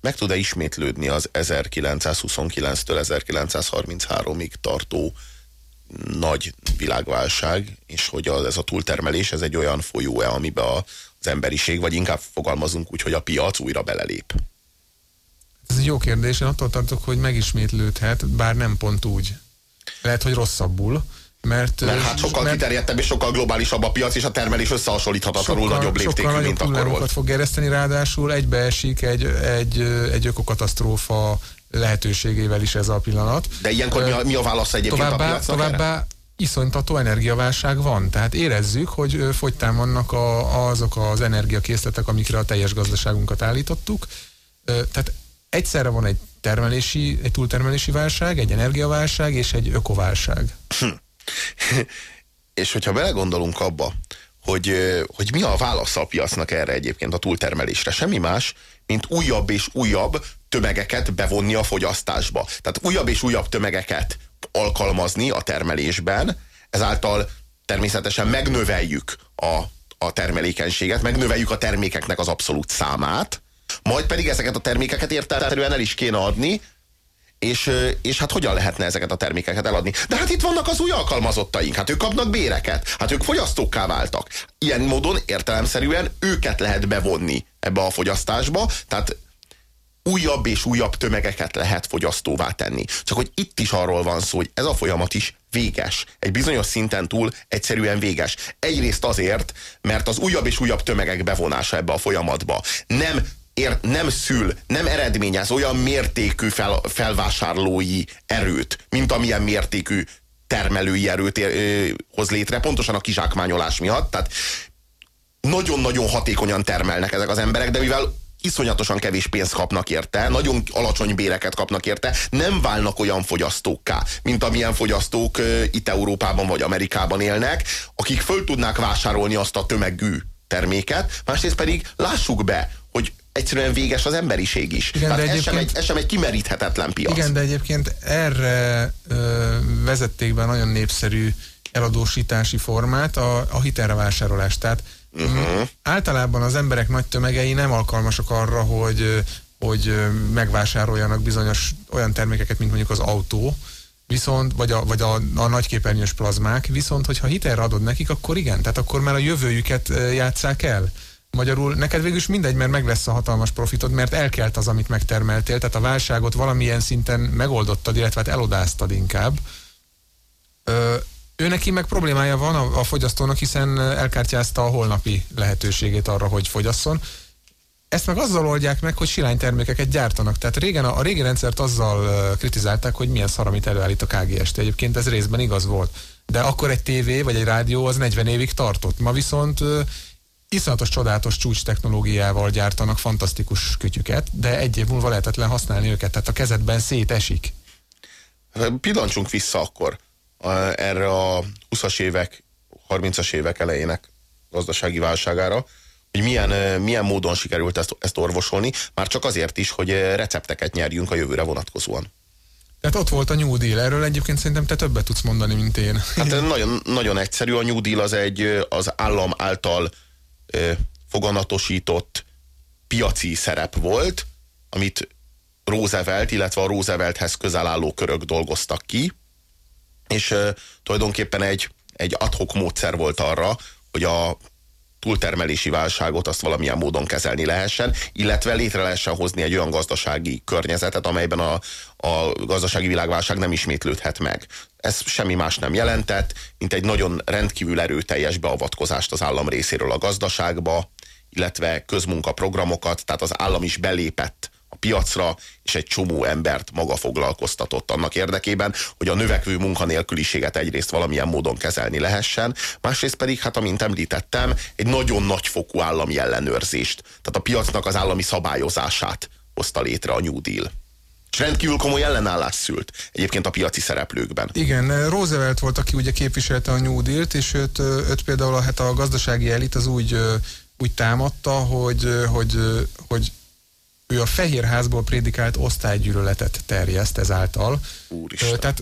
meg tud-e ismétlődni az 1929-től 1933-ig tartó nagy világválság, és hogy az, ez a túltermelés, ez egy olyan folyó-e, amiben az emberiség, vagy inkább fogalmazunk úgy, hogy a piac újra belelép? Ez egy jó kérdés, én attól tartok, hogy megismétlődhet, bár nem pont úgy. Lehet, hogy rosszabbul. Mert, mert hát sokkal mert, kiterjedtebb és sokkal globálisabb a piac, és a termelés összehasonlíthatatlanul nagyobb léptékű, sokkal mint akkor volt. fog gereszteni, ráadásul egybeesik egy, egy, egy ökokatasztrófa lehetőségével is ez a pillanat. De ilyenkor mi a, mi a válasz egyébként továbbá, a piacnak Továbbá erre? iszonytató energiaválság van. Tehát érezzük, hogy fogytán vannak a, azok az energiakészletek, amikre a teljes gazdaságunkat állítottuk. Tehát egyszerre van egy termelési, egy túltermelési válság, egy energiaválság és egy ökoválság. Hm. és hogyha belegondolunk abba, hogy, hogy mi a válasz a piacnak erre egyébként a túltermelésre, semmi más, mint újabb és újabb tömegeket bevonni a fogyasztásba. Tehát újabb és újabb tömegeket alkalmazni a termelésben, ezáltal természetesen megnöveljük a, a termelékenységet, megnöveljük a termékeknek az abszolút számát, majd pedig ezeket a termékeket értelmetően el is kéne adni, és, és hát hogyan lehetne ezeket a termékeket eladni? De hát itt vannak az új alkalmazottaink, hát ők kapnak béreket, hát ők fogyasztókká váltak. Ilyen módon értelemszerűen őket lehet bevonni ebbe a fogyasztásba, tehát újabb és újabb tömegeket lehet fogyasztóvá tenni. Csak hogy itt is arról van szó, hogy ez a folyamat is véges. Egy bizonyos szinten túl egyszerűen véges. Egyrészt azért, mert az újabb és újabb tömegek bevonása ebbe a folyamatba nem ér, nem szül, nem eredményez olyan mértékű fel, felvásárlói erőt, mint amilyen mértékű termelői erőt ér, hoz létre, pontosan a kizsákmányolás miatt. Tehát nagyon-nagyon hatékonyan termelnek ezek az emberek, de mivel iszonyatosan kevés pénzt kapnak érte, nagyon alacsony béreket kapnak érte, nem válnak olyan fogyasztókká, mint amilyen fogyasztók itt Európában vagy Amerikában élnek, akik föl tudnák vásárolni azt a tömegű terméket, másrészt pedig lássuk be, hogy egyszerűen véges az emberiség is. Igen, Tehát de ez, sem egy, ez sem egy kimeríthetetlen piac. Igen, de egyébként erre ö, vezették be nagyon népszerű eladósítási formát, a, a hitelrevásárlást. Tehát uh-huh. általában az emberek nagy tömegei nem alkalmasak arra, hogy hogy megvásároljanak bizonyos olyan termékeket, mint mondjuk az autó, viszont, vagy a, vagy a, a nagyképernyős plazmák, viszont hogyha hitelre adod nekik, akkor igen, tehát akkor már a jövőjüket játszák el. Magyarul neked végül is mindegy, mert meg lesz a hatalmas profitod, mert elkelt az, amit megtermeltél, tehát a válságot valamilyen szinten megoldottad, illetve hát elodáztad inkább. Ö, ő neki meg problémája van a, a fogyasztónak, hiszen elkártyázta a holnapi lehetőségét arra, hogy fogyasszon. Ezt meg azzal oldják meg, hogy termékeket gyártanak. Tehát régen a, a régi rendszert azzal kritizálták, hogy milyen szar, amit előállít a KGST. Egyébként ez részben igaz volt. De akkor egy tévé vagy egy rádió az 40 évig tartott. Ma viszont iszonyatos csodálatos csúcs technológiával gyártanak fantasztikus kütyüket, de egy év múlva lehetetlen használni őket, tehát a kezedben szétesik. Pillancsunk vissza akkor erre a 20-as évek, 30-as évek elejének gazdasági válságára, hogy milyen, milyen módon sikerült ezt, ezt orvosolni, már csak azért is, hogy recepteket nyerjünk a jövőre vonatkozóan. Tehát ott volt a New Deal, erről egyébként szerintem te többet tudsz mondani, mint én. Hát nagyon, nagyon egyszerű, a New Deal az egy az állam által foganatosított piaci szerep volt, amit Roosevelt, illetve a Roosevelthez közel álló körök dolgoztak ki, és uh, tulajdonképpen egy, egy adhok módszer volt arra, hogy a túltermelési válságot azt valamilyen módon kezelni lehessen, illetve létre lehessen hozni egy olyan gazdasági környezetet, amelyben a, a gazdasági világválság nem ismétlődhet meg. Ez semmi más nem jelentett, mint egy nagyon rendkívül erőteljes beavatkozást az állam részéről a gazdaságba, illetve közmunkaprogramokat, tehát az állam is belépett a piacra, és egy csomó embert maga foglalkoztatott annak érdekében, hogy a növekvő munkanélküliséget egyrészt valamilyen módon kezelni lehessen, másrészt pedig, hát amint említettem, egy nagyon nagyfokú állami ellenőrzést, tehát a piacnak az állami szabályozását hozta létre a New Deal és rendkívül komoly ellenállás szült egyébként a piaci szereplőkben. Igen, Roosevelt volt, aki ugye képviselte a New Deal-t, és őt, őt például hát a gazdasági elit az úgy, úgy támadta, hogy, hogy, hogy ő a Fehérházból prédikált osztálygyűlöletet terjeszt ezáltal. Úristen. Tehát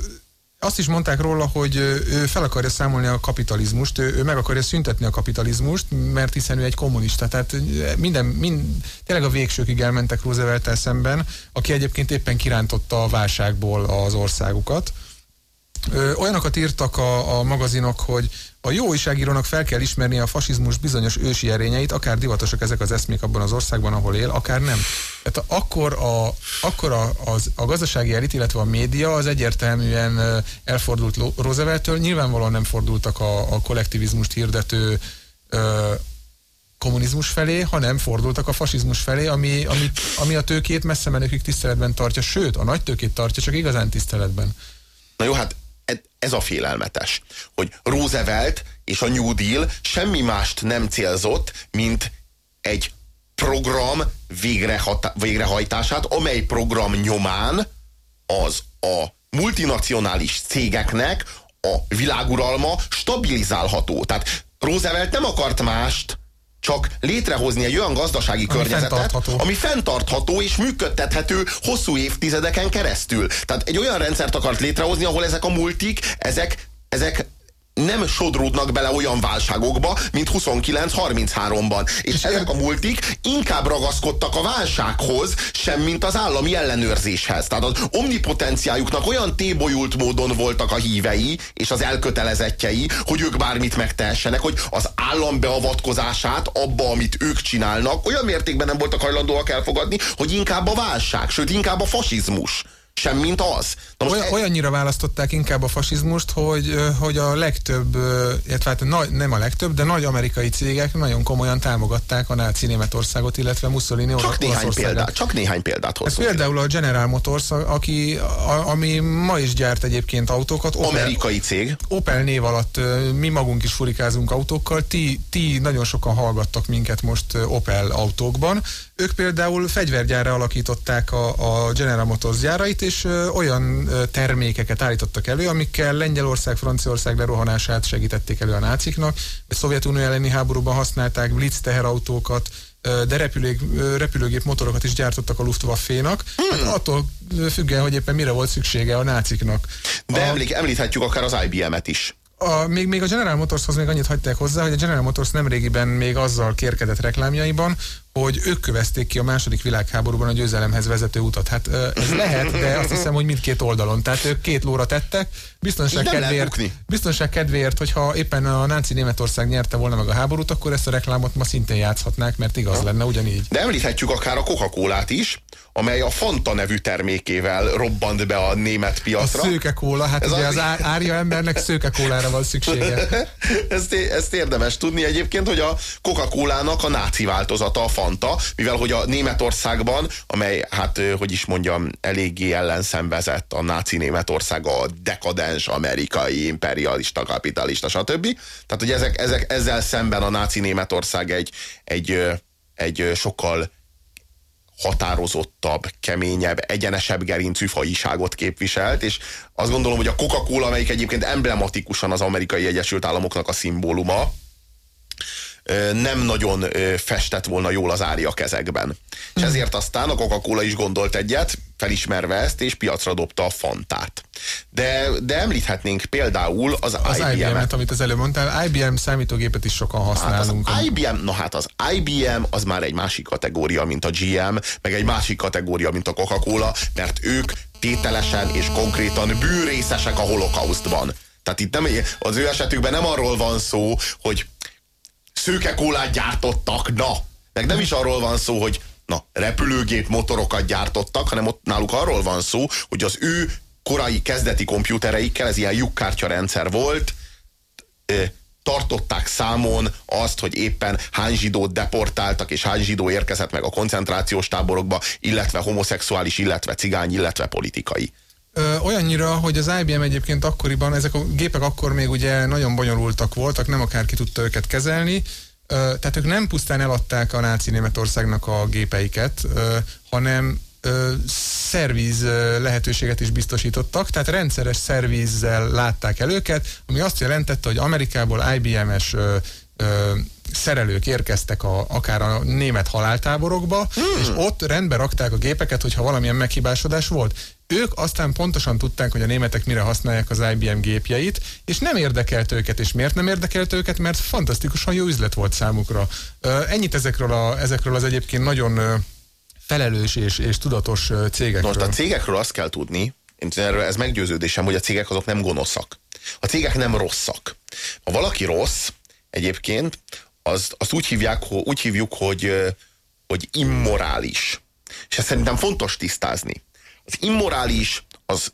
azt is mondták róla, hogy ő fel akarja számolni a kapitalizmust, ő, meg akarja szüntetni a kapitalizmust, mert hiszen ő egy kommunista. Tehát minden, mind, tényleg a végsőkig elmentek roosevelt szemben, aki egyébként éppen kirántotta a válságból az országukat. Olyanokat írtak a, a magazinok, hogy a jó újságírónak fel kell ismerni a fasizmus bizonyos ősi erényeit, akár divatosak ezek az eszmék abban az országban, ahol él, akár nem. Tehát akkor a, akkor a, az, a gazdasági elit, illetve a média az egyértelműen elfordult Rooseveltől, nyilvánvalóan nem fordultak a, a kollektivizmust hirdető ö, kommunizmus felé, hanem fordultak a fasizmus felé, ami, ami, ami a tőkét messze menőkig tiszteletben tartja, sőt, a nagy tőkét tartja, csak igazán tiszteletben. Na jó, hát ez a félelmetes, hogy Roosevelt és a New Deal semmi mást nem célzott, mint egy program végrehajtását, amely program nyomán az a multinacionális cégeknek a világuralma stabilizálható. Tehát Roosevelt nem akart mást, csak létrehozni egy olyan gazdasági ami környezetet, fenntartható. ami fenntartható és működtethető hosszú évtizedeken keresztül. Tehát egy olyan rendszert akart létrehozni, ahol ezek a multik, ezek, ezek nem sodródnak bele olyan válságokba, mint 29-33-ban. És, és ezek a multik inkább ragaszkodtak a válsághoz, sem mint az állami ellenőrzéshez. Tehát az omnipotenciájuknak olyan tébolyult módon voltak a hívei és az elkötelezettjei, hogy ők bármit megtehessenek, hogy az állam beavatkozását abba, amit ők csinálnak, olyan mértékben nem voltak hajlandóak elfogadni, hogy inkább a válság, sőt inkább a fasizmus sem mint az. Na most Olyan. Olyannyira választották inkább a fasizmust, hogy, hogy a legtöbb, illetve hát nagy, nem a legtöbb, de nagy amerikai cégek nagyon komolyan támogatták a náci Németországot, illetve Mussolini csak néhány példát, Csak néhány példát hozunk. például a General Motors, aki, a, ami ma is gyárt egyébként autókat. Opel, amerikai cég. Opel név alatt mi magunk is furikázunk autókkal, ti, ti nagyon sokan hallgattak minket most Opel autókban. Ők például fegyvergyárra alakították a, a General Motors gyárait, és olyan termékeket állítottak elő, amikkel Lengyelország, Franciaország lerohanását segítették elő a náciknak, a Szovjetunió elleni háborúban használták blitz teherautókat, de repülőg, repülőgép motorokat is gyártottak a Luftwaffe-nak, hmm. hát attól függően, hogy éppen mire volt szüksége a náciknak. De a... emlék, említhetjük akár az IBM-et is. A, még, még a General Motorshoz még annyit hagyták hozzá, hogy a General Motors nemrégiben még azzal kérkedett reklámjaiban, hogy ők kövezték ki a második világháborúban a győzelemhez vezető utat. Hát ez lehet, de azt hiszem, hogy mindkét oldalon. Tehát ők két lóra tettek, biztonság kedvéért, biztonság kedvéért, hogyha éppen a náci Németország nyerte volna meg a háborút, akkor ezt a reklámot ma szintén játszhatnák, mert igaz ha. lenne ugyanígy. De említhetjük akár a Coca-Colát is, amely a Fanta nevű termékével robbant be a német piacra. A szőke kóla, hát Ez ugye az, az árja embernek szőke kólára van szüksége. ezt, ezt érdemes tudni egyébként, hogy a Coca-Colának a náci változata a Fanta, mivel hogy a Németországban, amely hát, hogy is mondjam, eléggé ellenszenvezett a náci Németország, a dekadens amerikai, imperialista, kapitalista, stb. Tehát, hogy ezek, ezek, ezzel szemben a náci Németország egy, egy, egy sokkal határozottabb, keményebb, egyenesebb gerincű fajiságot képviselt, és azt gondolom, hogy a Coca-Cola, amelyik egyébként emblematikusan az amerikai Egyesült Államoknak a szimbóluma, nem nagyon festett volna jól az ária kezekben. És hmm. ezért aztán a Coca-Cola is gondolt egyet, felismerve ezt, és piacra dobta a Fantát. De, de említhetnénk például az, az IBM-et. IBM-et, amit az előbb mondtál, IBM számítógépet is sokan használunk. Hát az IBM, na hát az IBM az már egy másik kategória, mint a GM, meg egy másik kategória, mint a Coca-Cola, mert ők tételesen és konkrétan bűrészesek a holokausztban. Tehát itt nem, az ő esetükben nem arról van szó, hogy szőke kólát gyártottak, na. Meg nem is arról van szó, hogy na, repülőgép motorokat gyártottak, hanem ott náluk arról van szó, hogy az ő korai kezdeti kompjútereikkel, ez ilyen lyukkártya rendszer volt, tartották számon azt, hogy éppen hány zsidót deportáltak, és hány zsidó érkezett meg a koncentrációs táborokba, illetve homoszexuális, illetve cigány, illetve politikai. Ö, olyannyira, hogy az IBM egyébként akkoriban, ezek a gépek akkor még ugye nagyon bonyolultak voltak, nem akárki tudta őket kezelni, tehát ők nem pusztán eladták a náci Németországnak a gépeiket, hanem ö, szervíz lehetőséget is biztosítottak, tehát rendszeres szervízzel látták el őket, ami azt jelentette, hogy Amerikából IBM-es ö, ö, szerelők érkeztek a, akár a német haláltáborokba, hmm. és ott rendbe rakták a gépeket, hogyha valamilyen meghibásodás volt. Ők aztán pontosan tudták, hogy a németek mire használják az IBM gépjeit, és nem érdekelt őket. És miért nem érdekelt őket? Mert fantasztikusan jó üzlet volt számukra. Ennyit ezekről, a, ezekről az egyébként nagyon felelős és, és tudatos cégekről. Most a cégekről azt kell tudni, ez meggyőződésem, hogy a cégek azok nem gonoszak. A cégek nem rosszak. Ha valaki rossz, egyébként, azt, azt úgy, hívják, úgy hívjuk, hogy, hogy immorális. És ezt szerintem fontos tisztázni. Az immorális, az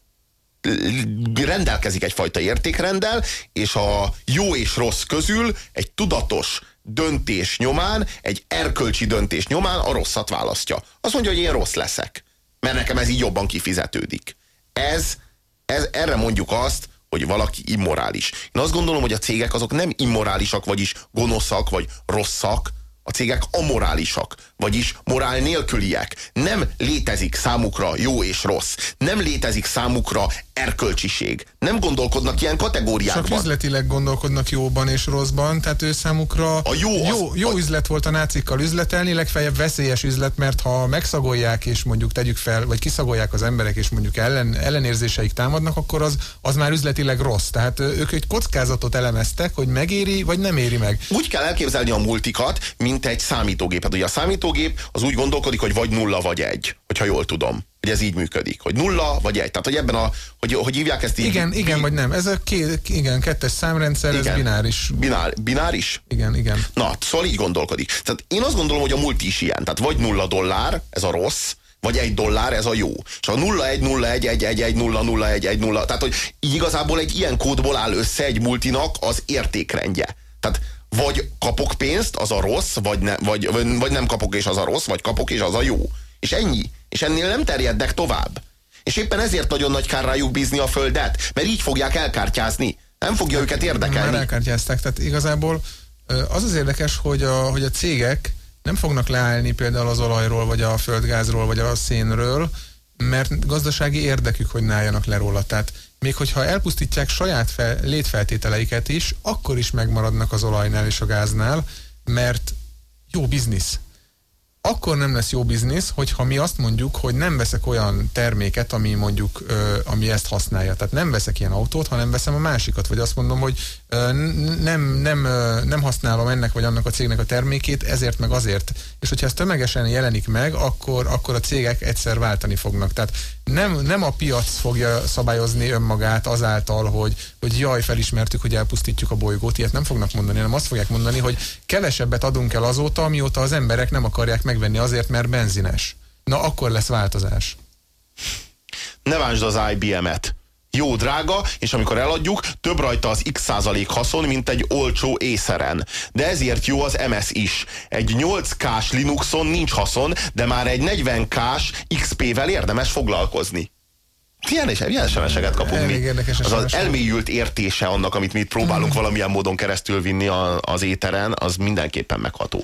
rendelkezik egyfajta értékrendel, és a jó és rossz közül egy tudatos döntés nyomán, egy erkölcsi döntés nyomán a rosszat választja. Azt mondja, hogy én rossz leszek, mert nekem ez így jobban kifizetődik. Ez, ez erre mondjuk azt, hogy valaki immorális. Én azt gondolom, hogy a cégek azok nem immorálisak, vagyis gonoszak, vagy rosszak, a cégek amorálisak, vagyis morál nélküliek. Nem létezik számukra jó és rossz. Nem létezik számukra erkölcsiség. Nem gondolkodnak ilyen kategóriákban. Csak üzletileg gondolkodnak jóban és rosszban, tehát ő számukra a jó, jó, az, jó a... üzlet volt a nácikkal üzletelni, legfeljebb veszélyes üzlet, mert ha megszagolják és mondjuk tegyük fel, vagy kiszagolják az emberek és mondjuk ellen, ellenérzéseik támadnak, akkor az, az már üzletileg rossz. Tehát ők egy kockázatot elemeztek, hogy megéri, vagy nem éri meg. Úgy kell elképzelni a multikat, mint egy számítógépet. Ugye a számítógép az úgy gondolkodik, hogy vagy nulla, vagy egy, hogyha jól tudom hogy ez így működik, hogy nulla vagy egy. Tehát, hogy ebben a, hogy, hogy hívják ezt így. Igen, igen, vagy nem. Ez a két, igen, kettes számrendszer, igen. ez bináris. Binár, bináris? Igen, igen. Na, szóval így gondolkodik. Tehát én azt gondolom, hogy a multi is ilyen. Tehát vagy nulla dollár, ez a rossz, vagy egy dollár, ez a jó. És a 0 1 0 1 1 1 1 0 0 1 1 0, tehát hogy igazából egy ilyen kódból áll össze egy multinak az értékrendje. Tehát vagy kapok pénzt, az a rossz, vagy, ne, vagy, vagy nem kapok és az a rossz, vagy kapok és az a jó. És ennyi. És ennél nem terjednek tovább. És éppen ezért nagyon nagy kár rájuk bízni a földet, mert így fogják elkártyázni. Nem fogja őket érdekelni. Már elkártyázták, tehát igazából az az érdekes, hogy a, hogy a cégek nem fognak leállni például az olajról, vagy a földgázról, vagy a szénről, mert gazdasági érdekük, hogy ne álljanak le róla. Tehát még hogyha elpusztítják saját fel, létfeltételeiket is, akkor is megmaradnak az olajnál és a gáznál, mert jó biznisz akkor nem lesz jó biznisz, hogyha mi azt mondjuk, hogy nem veszek olyan terméket, ami mondjuk, ö, ami ezt használja. Tehát nem veszek ilyen autót, hanem veszem a másikat, vagy azt mondom, hogy ö, nem, nem, ö, nem használom ennek vagy annak a cégnek a termékét, ezért meg azért. És hogyha ez tömegesen jelenik meg, akkor, akkor a cégek egyszer váltani fognak. Tehát nem, nem a piac fogja szabályozni önmagát azáltal, hogy, hogy jaj, felismertük, hogy elpusztítjuk a bolygót, ilyet nem fognak mondani, hanem azt fogják mondani, hogy kevesebbet adunk el azóta, amióta az emberek nem akarják megvenni azért, mert benzines. Na, akkor lesz változás. Ne vásd az IBM-et. Jó drága, és amikor eladjuk, több rajta az x százalék haszon, mint egy olcsó észeren. De ezért jó az MS is. Egy 8K-s Linuxon nincs haszon, de már egy 40K-s XP-vel érdemes foglalkozni. Ilyen, és, ilyen SMS-eket kapunk Elég mi. Az az elmélyült értése annak, amit mi itt próbálunk hmm. valamilyen módon keresztül vinni a, az éteren, az mindenképpen megható.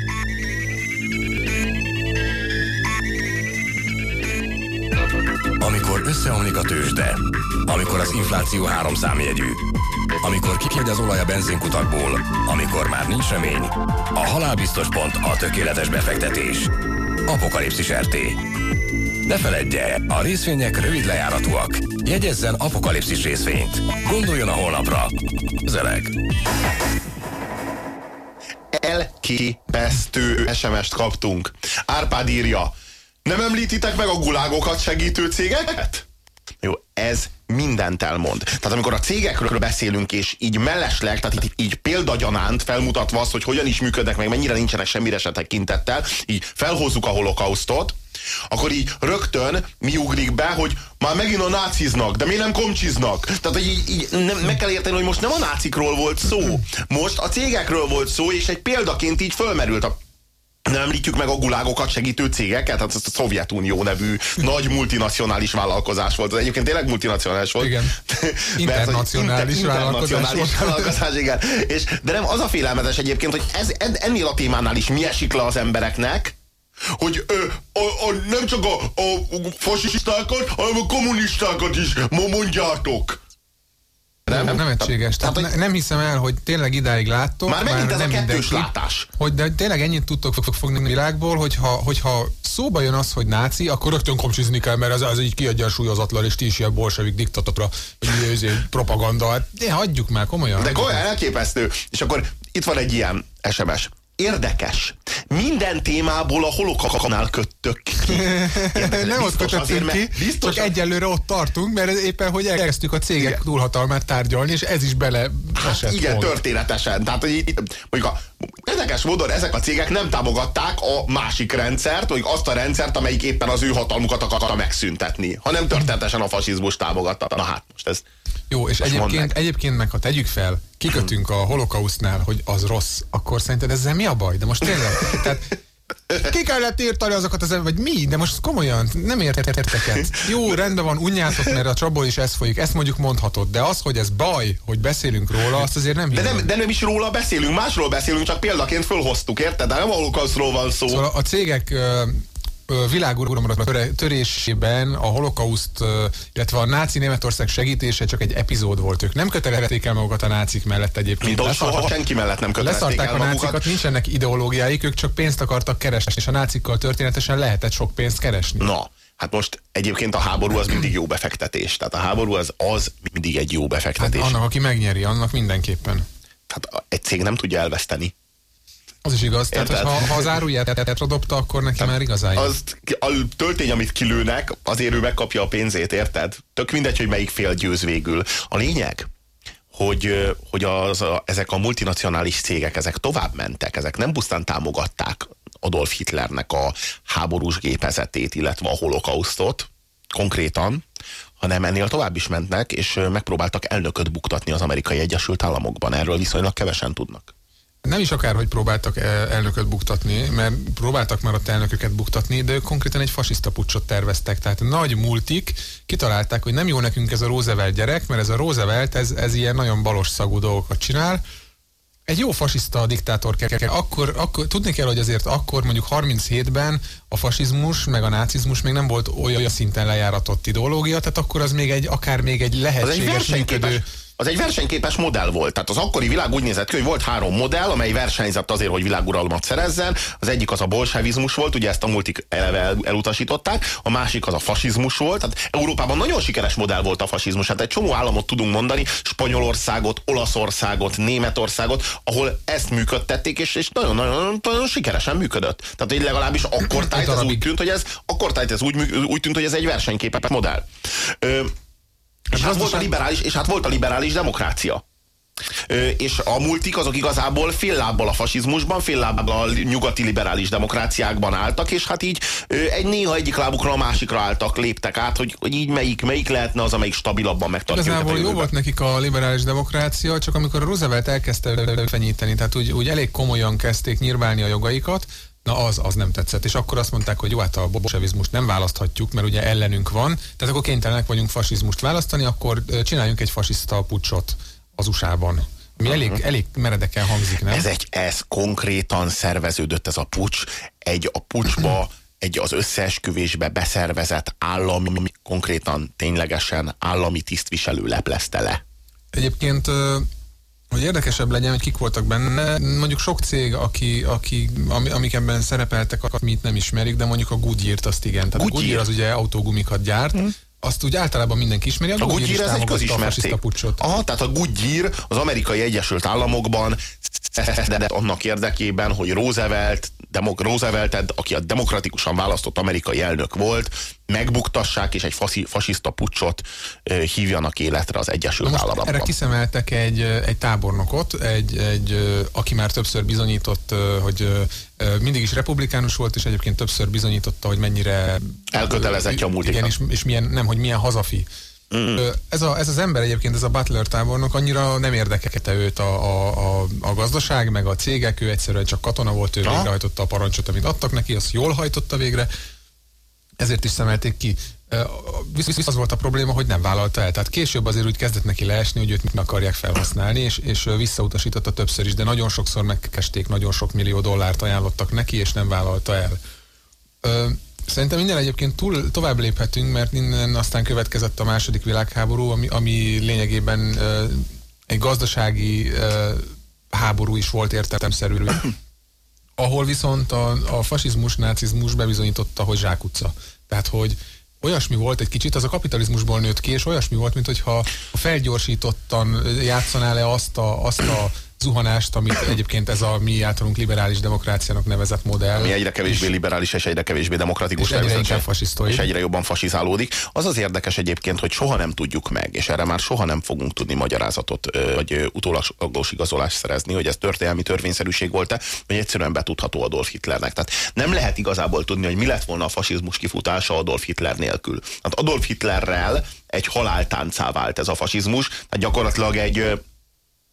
Összeomlik a tőzsde, amikor az infláció három számjegyű, amikor kimegy az olaj a benzinkutakból, amikor már nincs remény, a halálbiztos pont a tökéletes befektetés. Apokalipszis RT. Ne feledje, a részvények rövid lejáratúak. Jegyezzen apokalipszis részvényt. Gondoljon a holnapra. Zeleg. Elképesztő SMS-t kaptunk. Árpád írja, nem említitek meg a gulágokat segítő cégeket? Jó, ez mindent elmond. Tehát amikor a cégekről beszélünk, és így mellesleg, tehát így, így példagyanánt felmutatva azt, hogy hogyan is működnek, meg mennyire nincsenek semmire se tekintettel, így felhozzuk a holokausztot, akkor így rögtön mi ugrik be, hogy már megint a náciznak, de mi nem komcsiznak. Tehát így, így nem, meg kell érteni, hogy most nem a nácikról volt szó, most a cégekről volt szó, és egy példaként így fölmerült a nem említjük meg a gulágokat segítő cégeket, hát ez a Szovjetunió nevű nagy multinacionális vállalkozás volt. Ez egyébként tényleg multinacionális volt. Igen. Internacionális inter, vállalkozás, vállalkozás igen. És, de nem az a félelmetes egyébként, hogy ez, ennél a témánál is mi esik le az embereknek, hogy ö, a, a, nem csak a, a fasisztákat, hanem a kommunistákat is mondjátok. Nem, nem, nem egységes. Tehát, tehát, nem hiszem el, hogy tényleg idáig láttok. Már megint már ez nem a kettős mindenki, látás. Hogy, de tényleg ennyit tudtok fogni a világból, hogyha, hogyha szóba jön az, hogy náci, akkor rögtön komcsizni kell, mert ez, ez így kiegyensúlyozatlan, és ti is ilyen bolsevik diktatotra, vagy propaganda. Hát, de hagyjuk már, komolyan. De komolyan elképesztő. És akkor itt van egy ilyen SMS érdekes. Minden témából a holokakanál köttök ki. Érdekes, Nem ott kötöttünk ki, biztos, csak egyelőre ott tartunk, mert éppen, hogy elkezdtük a cégek igen. túlhatalmát tárgyalni, és ez is bele hát Igen, volt. történetesen. Tehát, hogy itt, mondjuk a, érdekes módon ezek a cégek nem támogatták a másik rendszert, vagy azt a rendszert, amelyik éppen az ő hatalmukat akarta megszüntetni, hanem történetesen a fasizmus támogatta. Na hát, most ez jó, és egyébként, egyébként meg, ha tegyük fel, kikötünk a holokausztnál, hogy az rossz, akkor szerinted ezzel mi a baj? De most tényleg, tehát ki kellett írtani azokat az vagy mi? De most komolyan, nem értetek Jó, rendben van, unjátok, mert a csapból is ez folyik, ezt mondjuk mondhatod, de az, hogy ez baj, hogy beszélünk róla, azt azért nem de nem, de nem is róla beszélünk, másról beszélünk, csak példaként fölhoztuk, érted? De nem a holokauszról van szó. Szóval a cégek világuralomra törésében a holokauszt, illetve a náci Németország segítése csak egy epizód volt. Ők nem kötelezték el magukat a nácik mellett egyébként. Mint soha senki mellett nem kötelezték el a nácikat, nincsenek ideológiáik, ők csak pénzt akartak keresni, és a nácikkal történetesen lehetett sok pénzt keresni. Na, Hát most egyébként a háború az mindig jó befektetés. Tehát a háború az, az mindig egy jó befektetés. Hát annak, aki megnyeri, annak mindenképpen. Hát egy cég nem tudja elveszteni. Az is igaz. Tehát, ha, ha az árulját dobta, akkor neki már igazán az, A töltény, amit kilőnek, azért ő megkapja a pénzét, érted? Tök mindegy, hogy melyik fél győz végül. A lényeg, hogy, hogy az, a, ezek a multinacionális cégek, ezek tovább mentek, ezek nem pusztán támogatták Adolf Hitlernek a háborús gépezetét, illetve a holokausztot konkrétan, hanem ennél tovább is mentnek, és megpróbáltak elnököt buktatni az amerikai Egyesült Államokban. Erről viszonylag kevesen tudnak. Nem is akár, hogy próbáltak elnököt buktatni, mert próbáltak már ott elnököket buktatni, de ők konkrétan egy fasiszta pucsot terveztek. Tehát nagy multik kitalálták, hogy nem jó nekünk ez a Roosevelt gyerek, mert ez a Roosevelt, ez, ez ilyen nagyon balos szagú dolgokat csinál, egy jó fasiszta diktátor kell. Akkor, akkor, tudni kell, hogy azért akkor mondjuk 37-ben a fasizmus meg a nácizmus még nem volt olyan szinten lejáratott ideológia, tehát akkor az még egy, akár még egy lehetséges egy működő az egy versenyképes modell volt. Tehát az akkori világ úgy nézett ki, hogy volt három modell, amely versenyzett azért, hogy világuralmat szerezzen. Az egyik az a bolsevizmus volt, ugye ezt a multik eleve elutasították, a másik az a fasizmus volt. Tehát Európában nagyon sikeres modell volt a fasizmus. Hát egy csomó államot tudunk mondani, Spanyolországot, Olaszországot, Németországot, ahol ezt működtették, és, és nagyon, nagyon, nagyon sikeresen működött. Tehát hogy legalábbis akkor tájt ez úgy tűnt, hogy ez, akkor tájt ez úgy, úgy tűnt, hogy ez egy versenyképes modell. Ö, és hát, volt a liberális, és hát volt a liberális demokrácia. Ö, és a multik azok igazából fél lábbal a fasizmusban, fél lábbal a nyugati liberális demokráciákban álltak, és hát így ö, egy néha egyik lábukra a másikra álltak, léptek át, hogy, hogy így melyik, melyik lehetne az, amelyik stabilabban megtartja Igazából jó volt nekik a liberális demokrácia, csak amikor a Roosevelt elkezdte fenyíteni, tehát úgy, úgy elég komolyan kezdték nyírválni a jogaikat, Na az, az nem tetszett. És akkor azt mondták, hogy jó, hát a bolsevizmust nem választhatjuk, mert ugye ellenünk van, tehát akkor kénytelenek vagyunk fasizmust választani, akkor csináljunk egy fasiszta pucsot az USA-ban. Mi elég, elég meredeken hangzik, nem? Ez, egy, ez konkrétan szerveződött, ez a pucs. Egy a pucsba, egy az összeesküvésbe beszervezett állami, konkrétan ténylegesen állami tisztviselő leplezte le. Egyébként hogy érdekesebb legyen, hogy kik voltak benne. Mondjuk sok cég, aki, aki, amik ebben szerepeltek, mi itt nem ismerik, de mondjuk a Goodyear-t azt igen. Tehát Goodyear. a Goodyear az ugye autógumikat gyárt, mm azt úgy általában mindenki ismeri. A, a Goodyear, ez egy közismert cég. Aha, tehát a Goodyear az amerikai Egyesült Államokban annak érdekében, hogy Roosevelt, demok, Roosevelt, aki a demokratikusan választott amerikai elnök volt, megbuktassák, és egy faszi, fasiszta pucsot hívjanak életre az Egyesült Államokban. Erre kiszemeltek egy, egy tábornokot, egy, egy, aki már többször bizonyított, hogy mindig is republikánus volt, és egyébként többször bizonyította, hogy mennyire elkötelezett a múltiknak. Igen, és, és milyen, nem, hogy milyen hazafi. Mm. Ez, a, ez az ember egyébként, ez a Butler tábornok annyira nem érdekelte őt a, a, a, a gazdaság, meg a cégek, ő egyszerűen csak katona volt, ő végrehajtotta a parancsot, amit adtak neki, azt jól hajtotta végre, ezért is szemelték ki. Viszont az volt a probléma, hogy nem vállalta el. Tehát később azért úgy kezdett neki leesni, hogy őt mit akarják felhasználni, és, és visszautasította többször is, de nagyon sokszor megkesték, nagyon sok millió dollárt ajánlottak neki, és nem vállalta el. Szerintem minden egyébként túl, tovább léphetünk, mert innen aztán következett a második világháború, ami, ami lényegében egy gazdasági háború is volt értelemszerű ahol viszont a, a fasizmus, nácizmus bebizonyította, hogy zsákutca. Tehát, hogy olyasmi volt egy kicsit, az a kapitalizmusból nőtt ki, és olyasmi volt, mint hogyha felgyorsítottan játszanál le azt a, azt a zuhanást, amit egyébként ez a mi általunk liberális demokráciának nevezett modell. Ami egyre kevésbé és, liberális és egyre kevésbé demokratikus. És egyre inkább És egyre jobban fasizálódik. Az az érdekes egyébként, hogy soha nem tudjuk meg, és erre már soha nem fogunk tudni magyarázatot, vagy utólagos igazolást szerezni, hogy ez történelmi törvényszerűség volt-e, vagy egyszerűen betudható Adolf Hitlernek. Tehát nem lehet igazából tudni, hogy mi lett volna a fasizmus kifutása Adolf Hitler nélkül. Hát Adolf Hitlerrel egy haláltáncá vált ez a fasizmus, tehát gyakorlatilag egy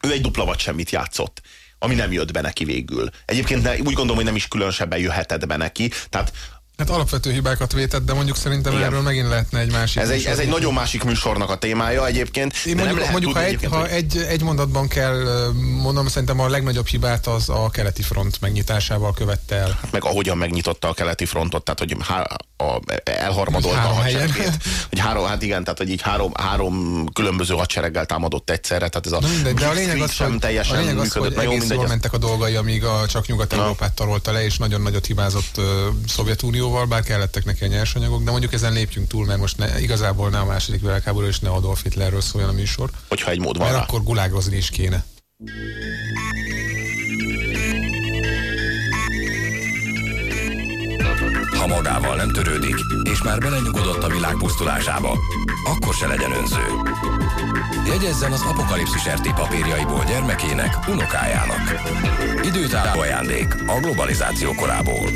ő egy dupla vagy semmit játszott ami nem jött be neki végül. Egyébként úgy gondolom, hogy nem is különösebben jöhetett be neki. Tehát Hát alapvető hibákat vétett, de mondjuk szerintem Igen. erről megint lehetne egy másik Ez egy, ez egy nagyon másik műsornak a témája egyébként. Én mondjuk, nem mondjuk ha, egy, ha egy, egy mondatban kell mondom, szerintem a legnagyobb hibát az a keleti front megnyitásával követte el. Hát meg ahogyan megnyitotta a keleti frontot, tehát hogy há, a, elharmadolta három a hadseregét. Hogy három, hát igen, tehát hogy így három, három különböző hadsereggel támadott egyszerre, tehát ez a, mindegy, de a lényeg az, sem hogy, teljesen a lényeg az, működött. hogy egész jól mentek a dolgai, amíg a, csak Nyugat-Európát tarolta le, és nagyon nagyot hibázott uh, Szovjetunió akcióval, bár kellettek neki a nyersanyagok, de mondjuk ezen lépjünk túl, mert most ne, igazából ne a második világháború és ne Adolf Hitlerről szóljon a műsor. Hogyha egy mód van Mert rá. akkor gulágozni is kéne. Ha magával nem törődik, és már belenyugodott a világ pusztulásába, akkor se legyen önző. Jegyezzen az apokalipszis RT papírjaiból gyermekének, unokájának. Időtálló ajándék a globalizáció korából.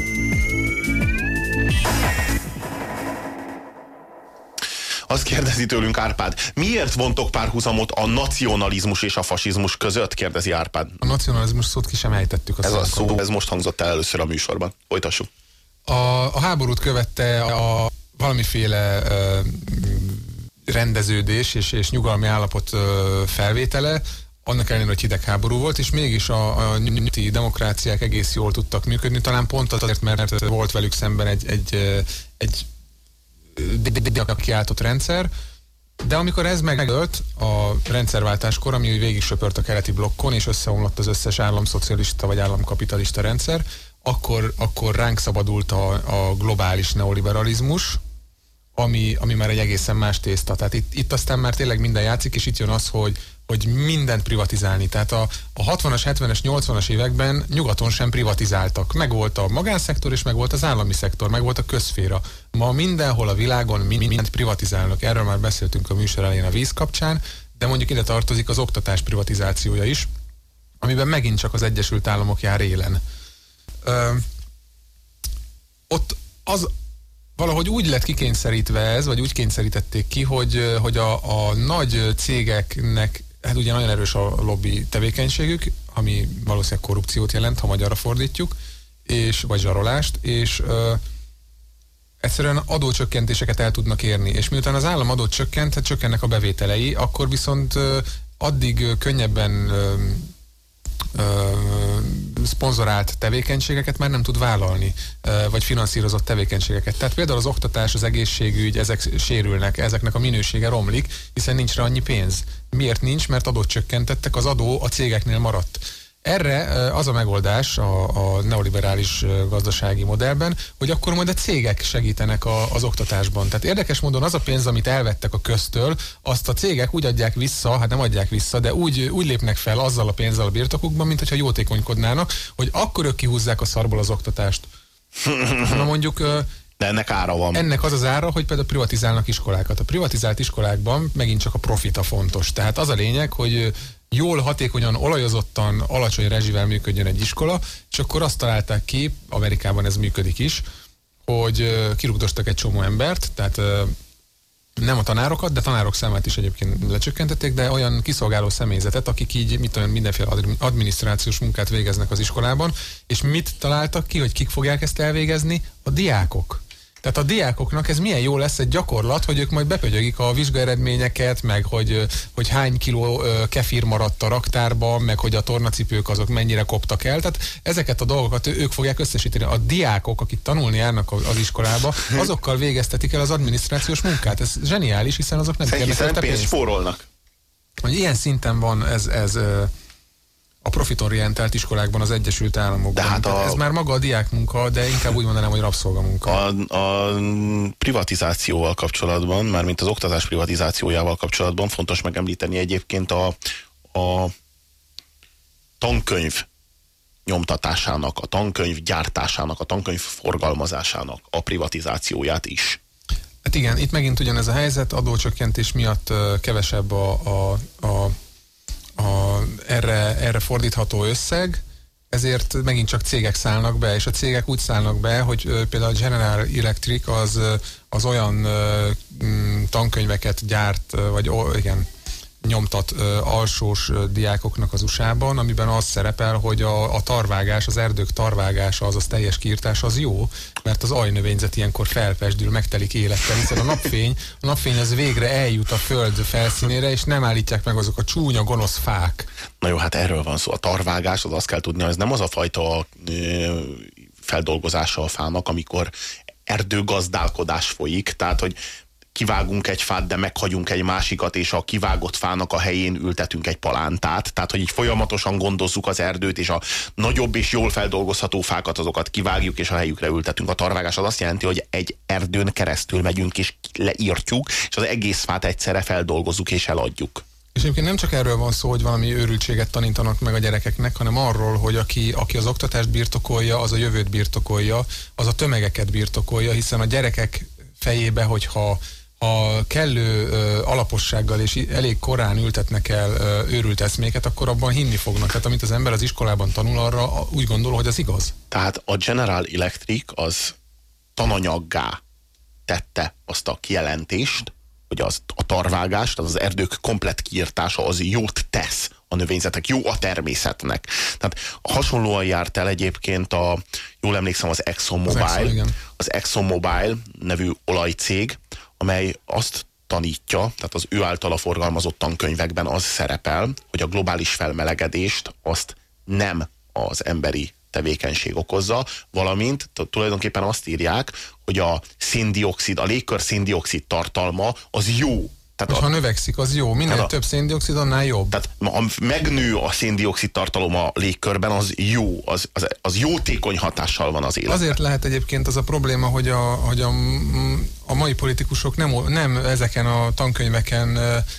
Azt kérdezi tőlünk Árpád. Miért vontok párhuzamot a nacionalizmus és a fasizmus között? Kérdezi Árpád. A nacionalizmus szót ki sem ejtettük. A ez a szó, ez most hangzott el először a műsorban. Folytassuk. A, a háborút követte a valamiféle ö, rendeződés és, és nyugalmi állapot ö, felvétele, annak ellenére, hogy hidegháború volt, és mégis a, a nyugati demokráciák egész jól tudtak működni, talán pont azért, mert volt velük szemben egy, egy, egy, egy kiáltott rendszer, de amikor ez megölt a rendszerváltáskor, ami végig söpört a keleti blokkon, és összeomlott az összes államszocialista vagy államkapitalista rendszer, akkor, akkor ránk szabadult a, a globális neoliberalizmus, ami, ami már egy egészen más tészta. Tehát itt, itt aztán már tényleg minden játszik, és itt jön az, hogy, hogy mindent privatizálni. Tehát a, a 60-as, 70-es, 80-as években nyugaton sem privatizáltak. Meg volt a magánszektor, és meg volt az állami szektor, meg volt a közféra. Ma mindenhol a világon mindent privatizálnak. Erről már beszéltünk a műsor elején a víz kapcsán, de mondjuk ide tartozik az oktatás privatizációja is, amiben megint csak az Egyesült Államok jár élen. Ö, ott az, valahogy úgy lett kikényszerítve ez, vagy úgy kényszerítették ki, hogy, hogy a, a nagy cégeknek hát ugye nagyon erős a lobby tevékenységük, ami valószínűleg korrupciót jelent, ha magyarra fordítjuk, és, vagy zsarolást, és ö, egyszerűen adócsökkentéseket el tudnak érni. És miután az állam adót csökkent, hát csökkennek a bevételei, akkor viszont ö, addig könnyebben szponzorált tevékenységeket már nem tud vállalni, vagy finanszírozott tevékenységeket. Tehát például az oktatás, az egészségügy, ezek sérülnek, ezeknek a minősége romlik, hiszen nincs rá annyi pénz. Miért nincs? Mert adót csökkentettek, az adó a cégeknél maradt. Erre az a megoldás a, a neoliberális gazdasági modellben, hogy akkor majd a cégek segítenek a, az oktatásban. Tehát érdekes módon az a pénz, amit elvettek a köztől, azt a cégek úgy adják vissza, hát nem adják vissza, de úgy, úgy lépnek fel azzal a pénzzel a birtokukban, mint hogyha jótékonykodnának, hogy akkor ők kihúzzák a szarból az oktatást. Na mondjuk de ennek ára van. Ennek az az ára, hogy például privatizálnak iskolákat. A privatizált iskolákban megint csak a profita fontos. Tehát az a lényeg, hogy jól, hatékonyan, olajozottan, alacsony rezsivel működjön egy iskola, és akkor azt találták ki, Amerikában ez működik is, hogy kirúgdostak egy csomó embert, tehát nem a tanárokat, de tanárok számát is egyébként lecsökkentették, de olyan kiszolgáló személyzetet, akik így mit olyan mindenféle adminisztrációs munkát végeznek az iskolában, és mit találtak ki, hogy kik fogják ezt elvégezni? A diákok. Tehát a diákoknak ez milyen jó lesz egy gyakorlat, hogy ők majd bepögyögik a vizsgaeredményeket, meg hogy, hogy hány kiló kefir maradt a raktárban, meg hogy a tornacipők azok mennyire koptak el. Tehát ezeket a dolgokat ők fogják összesíteni. A diákok, akik tanulni járnak az iskolába, azokkal végeztetik el az adminisztrációs munkát. Ez zseniális, hiszen azok nem kérnek pénzt spórolnak. Hogy ilyen szinten van ez, ez a profitorientált iskolákban az Egyesült Államokban. De hát a, ez már maga a diákmunka, de inkább úgy mondanám, hogy rabszolgamunka. A, a privatizációval kapcsolatban, mármint az oktatás privatizációjával kapcsolatban fontos megemlíteni egyébként a, a tankönyv nyomtatásának, a tankönyv gyártásának, a tankönyv forgalmazásának a privatizációját is. Hát igen, itt megint ugyanez a helyzet, adócsökkentés miatt kevesebb a, a, a a, erre, erre fordítható összeg, ezért megint csak cégek szállnak be, és a cégek úgy szállnak be, hogy például a General Electric az, az olyan tankönyveket gyárt, vagy igen, nyomtat ö, alsós ö, diákoknak az USA-ban, amiben az szerepel, hogy a, a tarvágás, az erdők tarvágása, azaz teljes kiirtás az jó, mert az ajnövényzet ilyenkor felpesdül, megtelik élettel, hiszen a napfény, a napfény az végre eljut a föld felszínére, és nem állítják meg azok a csúnya, gonosz fák. Na jó, hát erről van szó. A tarvágás, az azt kell tudni, ez nem az a fajta ö, feldolgozása a fának, amikor erdőgazdálkodás folyik, tehát hogy kivágunk egy fát, de meghagyunk egy másikat, és a kivágott fának a helyén ültetünk egy palántát. Tehát, hogy így folyamatosan gondozzuk az erdőt, és a nagyobb és jól feldolgozható fákat azokat kivágjuk, és a helyükre ültetünk. A tarvágás az azt jelenti, hogy egy erdőn keresztül megyünk, és leírtjuk, és az egész fát egyszerre feldolgozzuk, és eladjuk. És egyébként nem csak erről van szó, hogy valami őrültséget tanítanak meg a gyerekeknek, hanem arról, hogy aki, aki az oktatást birtokolja, az a jövőt birtokolja, az a tömegeket birtokolja, hiszen a gyerekek fejébe, hogyha a kellő alapossággal és elég korán ültetnek el őrült eszméket, akkor abban hinni fognak. Tehát amit az ember az iskolában tanul, arra úgy gondol, hogy az igaz. Tehát a General Electric az tananyaggá tette azt a kijelentést, hogy az, a tarvágás, tehát az erdők komplet kiirtása az jót tesz a növényzetek, jó a természetnek. Tehát hasonlóan járt el egyébként a, jól emlékszem, az ExxonMobil, az, Exxon, az ExxonMobil nevű olajcég, amely azt tanítja, tehát az ő általa forgalmazott tankönyvekben az szerepel, hogy a globális felmelegedést azt nem az emberi tevékenység okozza, valamint tulajdonképpen azt írják, hogy a széndiokszid, a légkör széndiokszid tartalma az jó tehát ha a, növekszik, az jó. Minél a, több széndiokszid, annál jobb. Tehát ha megnő a széndiokszid tartalom a légkörben, az jó, az, az, az jótékony hatással van az életben. Azért lehet egyébként az a probléma, hogy a, hogy a, a mai politikusok nem, nem ezeken a tankönyveken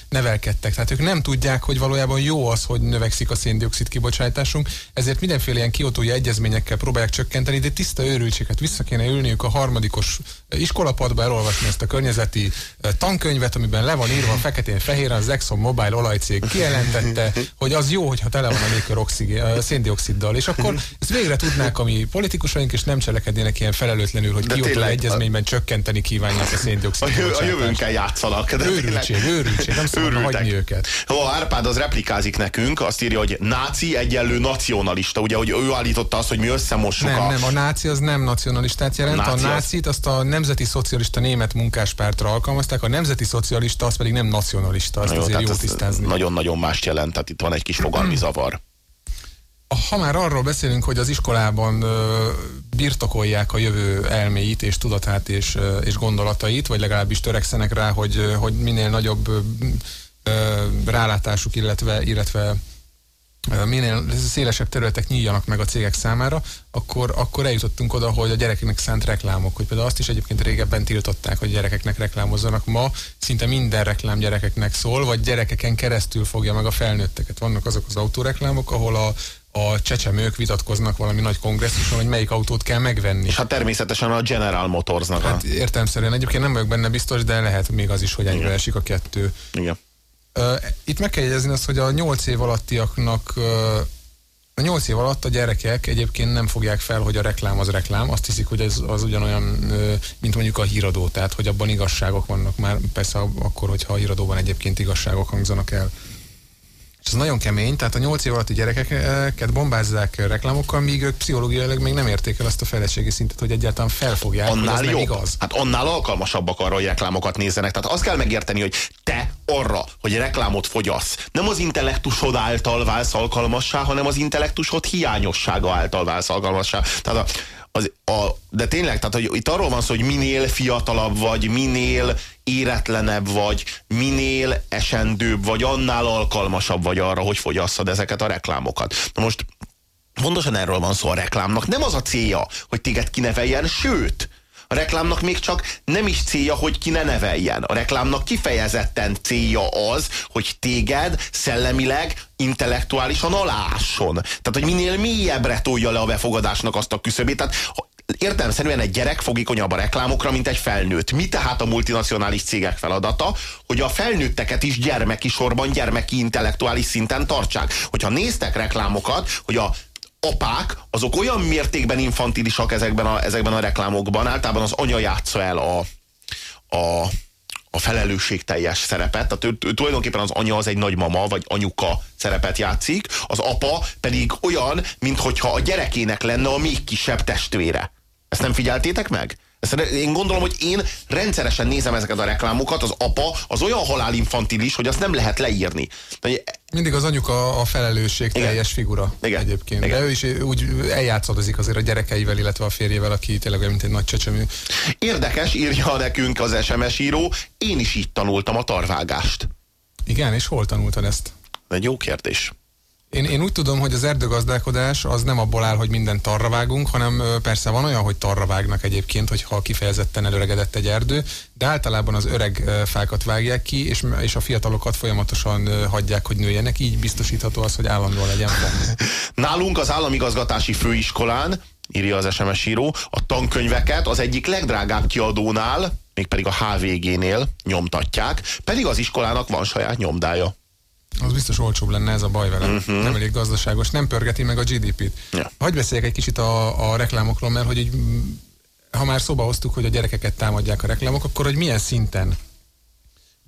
nevelkedtek. Tehát ők nem tudják, hogy valójában jó az, hogy növekszik a széndiokszid kibocsátásunk, ezért mindenféle ilyen kiotói egyezményekkel próbálják csökkenteni, de tiszta őrültséget vissza kéne ülniük a harmadikos iskolapadba, elolvasni ezt a környezeti tankönyvet, amiben le van írva feketén-fehéren, az Exxon Mobile olajcég kijelentette, hogy az jó, hogyha tele van a légkör oxigén, széndioksziddal, és akkor ezt végre tudnák a mi politikusaink, és nem cselekednének ilyen felelőtlenül, hogy Kyoto egyezményben a... csökkenteni kívánják a széndiokszid. A, jö, a jövőnkkel játszanak. De őrültség, őrültség, nem szabad hagyni őket. Ó, Árpád az replikázik nekünk, azt írja, hogy náci egyenlő nacionalista, ugye, hogy ő állította azt, hogy mi összemossuk nem, a... Nem, a náci az nem nacionalistát jelent, náci a nácit azt a nemzeti szocialista német munkáspártra alkalmazták, a nemzeti szocialista az pedig nem nacionalista, azt jó, azért jó tisztázni. Nagyon-nagyon mást jelent, tehát itt van egy kis fogalmi zavar ha már arról beszélünk, hogy az iskolában ö, birtokolják a jövő elméit és tudatát és, ö, és gondolatait, vagy legalábbis törekszenek rá, hogy, hogy minél nagyobb ö, rálátásuk, illetve, illetve minél szélesebb területek nyíljanak meg a cégek számára, akkor, akkor eljutottunk oda, hogy a gyerekeknek szánt reklámok, hogy például azt is egyébként régebben tiltották, hogy gyerekeknek reklámozzanak. Ma szinte minden reklám gyerekeknek szól, vagy gyerekeken keresztül fogja meg a felnőtteket. Vannak azok az autóreklámok, ahol a, a csecsemők vitatkoznak valami nagy kongresszuson, hogy melyik autót kell megvenni. És hát természetesen a General Motorsnak. Hát értelmszerűen egyébként nem vagyok benne biztos, de lehet még az is, hogy ennyivel esik a kettő. Igen. Itt meg kell jegyezni azt, hogy a 8 év alattiaknak a 8 év alatt a gyerekek egyébként nem fogják fel, hogy a reklám az reklám, azt hiszik, hogy ez az ugyanolyan, mint mondjuk a híradó, tehát hogy abban igazságok vannak már, persze akkor, hogyha a híradóban egyébként igazságok hangzanak el. És ez nagyon kemény, tehát a 8 év alatti gyerekeket bombázzák reklámokkal, míg ők pszichológiailag még nem érték el azt a fejlettségi szintet, hogy egyáltalán felfogják, annál hogy ez jobb. nem igaz. Hát annál alkalmasabbak arra, hogy reklámokat nézzenek. Tehát azt kell megérteni, hogy te arra, hogy reklámot fogyasz, nem az intellektusod által válsz alkalmassá, hanem az intellektusod hiányossága által válsz alkalmassá. Tehát a, az, a, de tényleg, tehát hogy itt arról van szó, hogy minél fiatalabb vagy, minél éretlenebb vagy, minél esendőbb vagy, annál alkalmasabb vagy arra, hogy fogyasszad ezeket a reklámokat. Na most pontosan erről van szó a reklámnak. Nem az a célja, hogy téged kineveljen, sőt, a reklámnak még csak nem is célja, hogy ki ne neveljen. A reklámnak kifejezetten célja az, hogy téged szellemileg, intellektuálisan alásson. Tehát, hogy minél mélyebbre tolja le a befogadásnak azt a küszöbét. Tehát értelmszerűen egy gyerek fogékonyabb a reklámokra, mint egy felnőtt. Mi tehát a multinacionális cégek feladata, hogy a felnőtteket is gyermeki sorban, gyermeki intellektuális szinten tartsák. Hogyha néztek reklámokat, hogy a apák azok olyan mértékben infantilisak ezekben a, ezekben a reklámokban, általában az anya játsza el a, a, a felelősségteljes szerepet, tehát ő, ő, tulajdonképpen az anya az egy nagymama, vagy anyuka szerepet játszik, az apa pedig olyan, mintha a gyerekének lenne a még kisebb testvére. Ezt nem figyeltétek meg? Ezt én gondolom, hogy én rendszeresen nézem ezeket a reklámokat, az apa az olyan halálinfantilis, hogy azt nem lehet leírni. Mindig az anyuka a felelősség Igen. teljes figura Igen. egyébként. Igen. De ő is úgy eljátszadozik azért a gyerekeivel, illetve a férjével, aki tényleg mint egy nagy csecsemű. Érdekes, írja nekünk az SMS író, én is így tanultam a tarvágást. Igen, és hol tanultad ezt? Egy jó kérdés. Én, én úgy tudom, hogy az erdőgazdálkodás az nem abból áll, hogy minden tarra vágunk, hanem persze van olyan, hogy tarra vágnak egyébként, hogyha kifejezetten előregedett egy erdő, de általában az öreg fákat vágják ki, és, és a fiatalokat folyamatosan hagyják, hogy nőjenek, így biztosítható az, hogy állandóan legyen Nálunk az államigazgatási főiskolán írja az SMS író, a tankönyveket az egyik legdrágább kiadónál, mégpedig a HVG-nél nyomtatják, pedig az iskolának van saját nyomdája. Az biztos olcsóbb lenne ez a baj vele. Uh-huh. Nem elég gazdaságos, nem pörgeti meg a GDP-t. Ja. Hagyj beszéljek egy kicsit a, a reklámokról, mert hogy így, ha már szóba hoztuk, hogy a gyerekeket támadják a reklámok, akkor hogy milyen szinten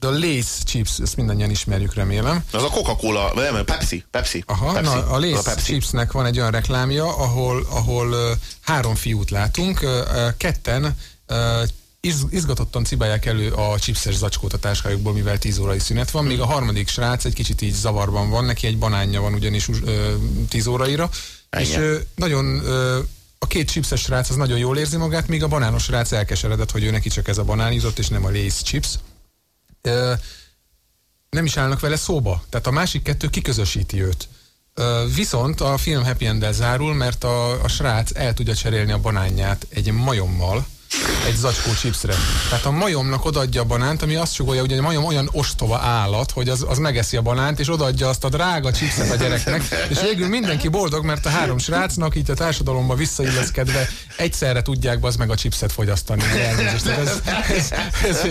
a Lace chips, ezt mindannyian ismerjük, remélem. Az a Coca-Cola, nem, Pepsi, Pepsi. Aha, Pepsi. Na, a Lace a Pepsi. chipsnek van egy olyan reklámja, ahol, ahol három fiút látunk, ketten izgatottan cibálják elő a chipses zacskót a táskájukból, mivel 10 órai szünet van, még a harmadik srác egy kicsit így zavarban van, neki egy banánja van ugyanis uh, 10 óraira, Ennyi. és uh, nagyon uh, a két chipses srác az nagyon jól érzi magát, míg a banános srác elkeseredett, hogy ő neki csak ez a banán jutott, és nem a Lace chips nem is állnak vele szóba. Tehát a másik kettő kiközösíti őt. Viszont a film happy end zárul, mert a, a srác el tudja cserélni a banánját egy majommal, egy zacskó chipsre. Tehát a majomnak odaadja a banánt, ami azt sugolja, hogy a majom olyan ostoba állat, hogy az, az megeszi a banánt, és odaadja azt a drága chipset a gyereknek, és végül mindenki boldog, mert a három srácnak így a társadalomba visszailleszkedve egyszerre tudják az meg a chipset fogyasztani. Ez, ez, ez, ez,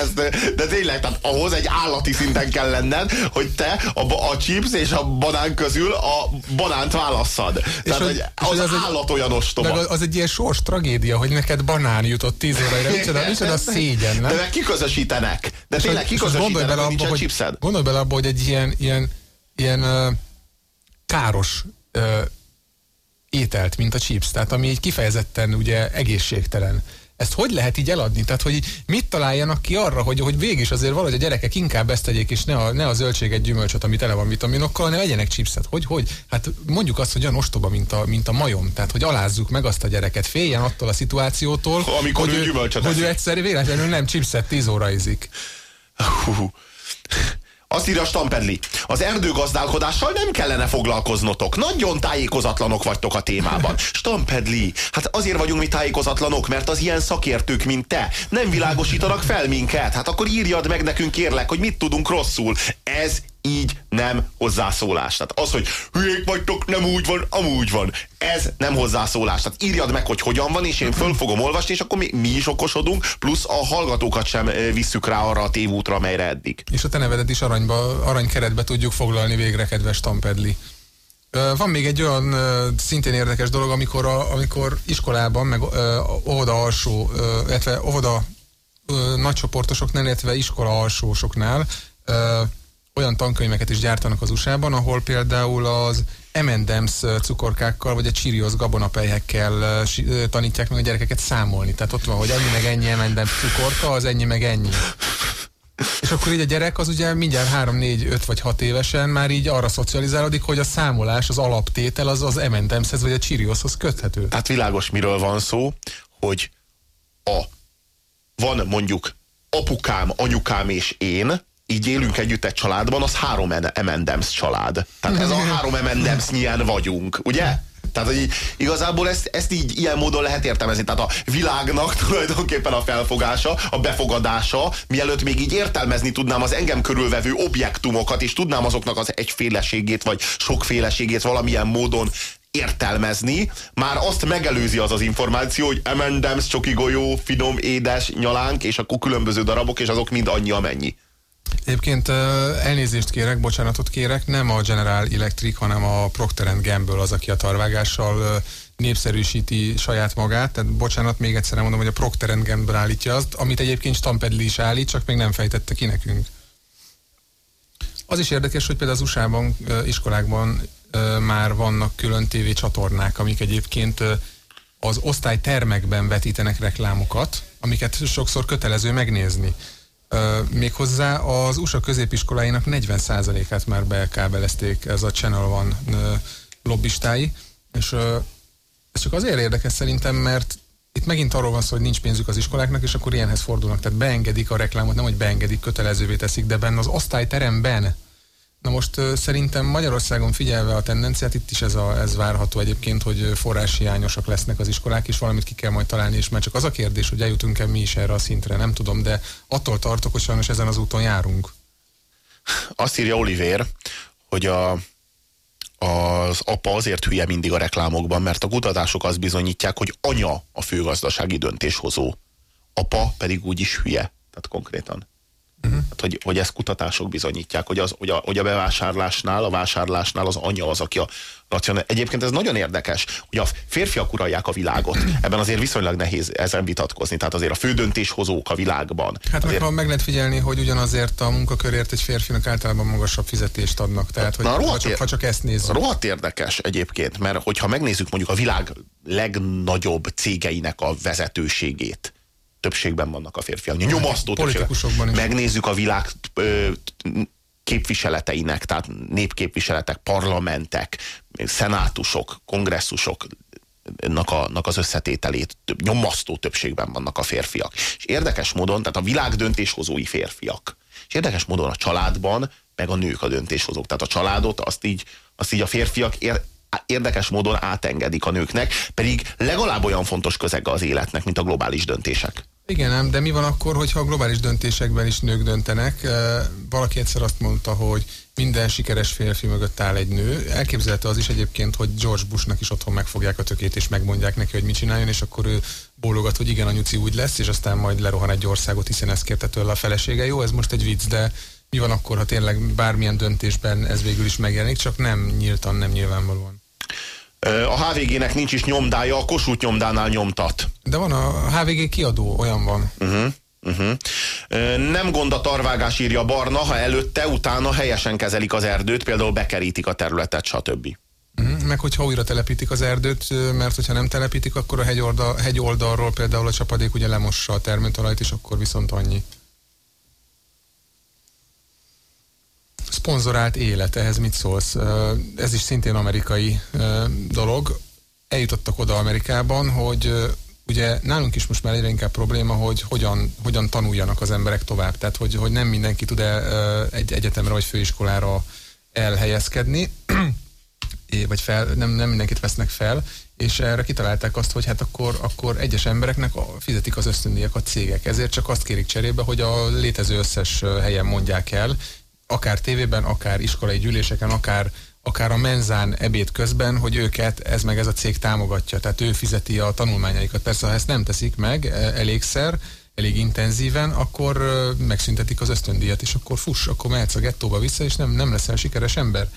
ez, de tényleg, tehát ahhoz egy állati szinten kell lenned, hogy te a, a chips és a banán közül a banánt válasszad. És tehát, hogy, az, az állat olyan ostoba. Az egy ilyen sors tragédia, hogy neked banán jutott 10 óraira. Micsoda, micsoda szégyen, nem? De meg kiközösítenek. De tényleg kiközösítenek, hogy nincsen chipsed. Gondolj bele abba, hogy egy ilyen, ilyen, ilyen uh, káros uh, ételt, mint a chips, tehát ami egy kifejezetten ugye egészségtelen ezt hogy lehet így eladni? Tehát, hogy mit találjanak ki arra, hogy, hogy végig is azért valahogy a gyerekek inkább ezt tegyék, és ne a, ne a zöldséget, gyümölcsöt, ami tele van vitaminokkal, hanem vegyenek chipset. Hogy, hogy? Hát mondjuk azt, hogy olyan ostoba, mint a, mint a majom. Tehát, hogy alázzuk meg azt a gyereket, féljen attól a szituációtól, Amikor hogy, ő, gyümölcsöt hogy ő egyszerű véletlenül nem chipset 10 óra izik. Azt írja Stampedli. Az erdőgazdálkodással nem kellene foglalkoznotok. Nagyon tájékozatlanok vagytok a témában. Stampedli. Hát azért vagyunk mi tájékozatlanok, mert az ilyen szakértők, mint te, nem világosítanak fel minket. Hát akkor írjad meg nekünk, kérlek, hogy mit tudunk rosszul. Ez így nem hozzászólás. Tehát az, hogy hülyék vagytok, nem úgy van, amúgy van. Ez nem hozzászólás. Tehát írjad meg, hogy hogyan van, és én föl fogom olvasni, és akkor mi, mi is okosodunk, plusz a hallgatókat sem visszük rá arra a tévútra, amelyre eddig. És a te nevedet is aranyba, aranykeretbe tudjuk foglalni végre, kedves Tampedli. Van még egy olyan szintén érdekes dolog, amikor, a, amikor iskolában, meg óvoda alsó, illetve óvoda nagycsoportosoknál, illetve iskola alsósoknál olyan tankönyveket is gyártanak az USA-ban, ahol például az M&M's cukorkákkal, vagy a Cheerios gabonapelyhekkel tanítják meg a gyerekeket számolni. Tehát ott van, hogy ennyi meg ennyi M&M's cukorka, az ennyi meg ennyi. És akkor így a gyerek az ugye mindjárt 3, 4, 5 vagy 6 évesen már így arra szocializálódik, hogy a számolás, az alaptétel az az M&M's-hez vagy a Cheerioshoz köthető. Tehát világos, miről van szó, hogy a van mondjuk apukám, anyukám és én, így élünk együtt egy családban, az három M&M's család. Tehát ez a három M&M's nyilván vagyunk, ugye? Tehát, hogy igazából ezt, ezt így ilyen módon lehet értelmezni. Tehát a világnak tulajdonképpen a felfogása, a befogadása, mielőtt még így értelmezni tudnám az engem körülvevő objektumokat, és tudnám azoknak az egyféleségét, vagy sokféleségét valamilyen módon értelmezni, már azt megelőzi az az információ, hogy M&M's, csoki golyó, finom, édes, nyalánk, és akkor különböző darabok, és azok mind annyi amennyi. Egyébként elnézést kérek, bocsánatot kérek, nem a General Electric, hanem a Procter Gamble az, aki a tarvágással népszerűsíti saját magát. Tehát bocsánat, még egyszer mondom, hogy a Procter Gamble állítja azt, amit egyébként Stampedli is állít, csak még nem fejtette ki nekünk. Az is érdekes, hogy például az USA-ban, iskolákban már vannak külön TV csatornák, amik egyébként az osztálytermekben vetítenek reklámokat, amiket sokszor kötelező megnézni. Méghozzá az USA középiskoláinak 40%-át már bekábelezték ez a Channel One lobbistái, és ez csak azért érdekes szerintem, mert itt megint arról van szó, hogy nincs pénzük az iskoláknak, és akkor ilyenhez fordulnak. Tehát beengedik a reklámot, nem hogy beengedik, kötelezővé teszik, de benne az osztályteremben Na most szerintem Magyarországon figyelve a tendenciát, itt is ez, a, ez várható egyébként, hogy forráshiányosak lesznek az iskolák, és valamit ki kell majd találni, és már csak az a kérdés, hogy eljutunk-e mi is erre a szintre, nem tudom, de attól tartok, hogy sajnos ezen az úton járunk. Azt írja Oliver, hogy a, az apa azért hülye mindig a reklámokban, mert a kutatások azt bizonyítják, hogy anya a főgazdasági döntéshozó. Apa pedig úgyis hülye. Tehát konkrétan. Uh-huh. Hát, hogy, hogy ezt kutatások bizonyítják, hogy, az, hogy, a, hogy a bevásárlásnál, a vásárlásnál az anya az, aki a racionál. Egyébként ez nagyon érdekes, hogy a férfiak uralják a világot. Ebben azért viszonylag nehéz ezen vitatkozni. Tehát azért a fő döntéshozók a világban. Hát azért... meg, meg lehet figyelni, hogy ugyanazért a munkakörért egy férfinak általában magasabb fizetést adnak. Tehát, hogy Na, ha, csak, ha csak ezt nézzük. Rohadt érdekes egyébként, mert hogyha megnézzük mondjuk a világ legnagyobb cégeinek a vezetőségét, többségben vannak a férfiak. Nyomasztó Politikusokban is. Megnézzük a világ ö, képviseleteinek, tehát népképviseletek, parlamentek, szenátusok, kongresszusok, a, az összetételét több, nyomasztó többségben vannak a férfiak. És érdekes módon, tehát a világ döntéshozói férfiak. És érdekes módon a családban meg a nők a döntéshozók. Tehát a családot azt így, azt így a férfiak ér, érdekes módon átengedik a nőknek, pedig legalább olyan fontos közege az életnek, mint a globális döntések. Igen, nem, de mi van akkor, hogyha a globális döntésekben is nők döntenek? Valaki egyszer azt mondta, hogy minden sikeres férfi mögött áll egy nő. Elképzelhető az is egyébként, hogy George Bushnak is otthon megfogják a tökét, és megmondják neki, hogy mit csináljon, és akkor ő bólogat, hogy igen, a nyuci úgy lesz, és aztán majd lerohan egy országot, hiszen ezt kérte tőle a felesége. Jó, ez most egy vicc, de mi van akkor, ha tényleg bármilyen döntésben ez végül is megjelenik, csak nem nyíltan, nem nyilvánvalóan. A HVG-nek nincs is nyomdája, a Kossuth nyomdánál nyomtat. De van a HVG kiadó, olyan van. Uh-huh. Uh-huh. Nem gond a tarvágás, írja Barna, ha előtte, utána helyesen kezelik az erdőt, például bekerítik a területet, stb. Uh-huh. Meg hogyha újra telepítik az erdőt, mert hogyha nem telepítik, akkor a hegyoldal, hegyoldalról például a csapadék ugye lemossa a termőtalajt, és akkor viszont annyi. Szponzorált élet, ehhez mit szólsz? Ez is szintén amerikai dolog. Eljutottak oda Amerikában, hogy ugye nálunk is most már egyre inkább probléma, hogy hogyan, hogyan tanuljanak az emberek tovább. Tehát, hogy, hogy nem mindenki tud -e egy egyetemre vagy főiskolára elhelyezkedni, vagy fel, nem, nem mindenkit vesznek fel, és erre kitalálták azt, hogy hát akkor, akkor egyes embereknek fizetik az ösztöndíjak a cégek. Ezért csak azt kérik cserébe, hogy a létező összes helyen mondják el, akár tévében, akár iskolai gyűléseken, akár, akár a menzán ebéd közben, hogy őket ez meg ez a cég támogatja, tehát ő fizeti a tanulmányaikat. Persze, ha ezt nem teszik meg e, elégszer, elég intenzíven, akkor megszüntetik az ösztöndíjat, és akkor fuss, akkor mehetsz a gettóba vissza, és nem, nem leszel sikeres ember.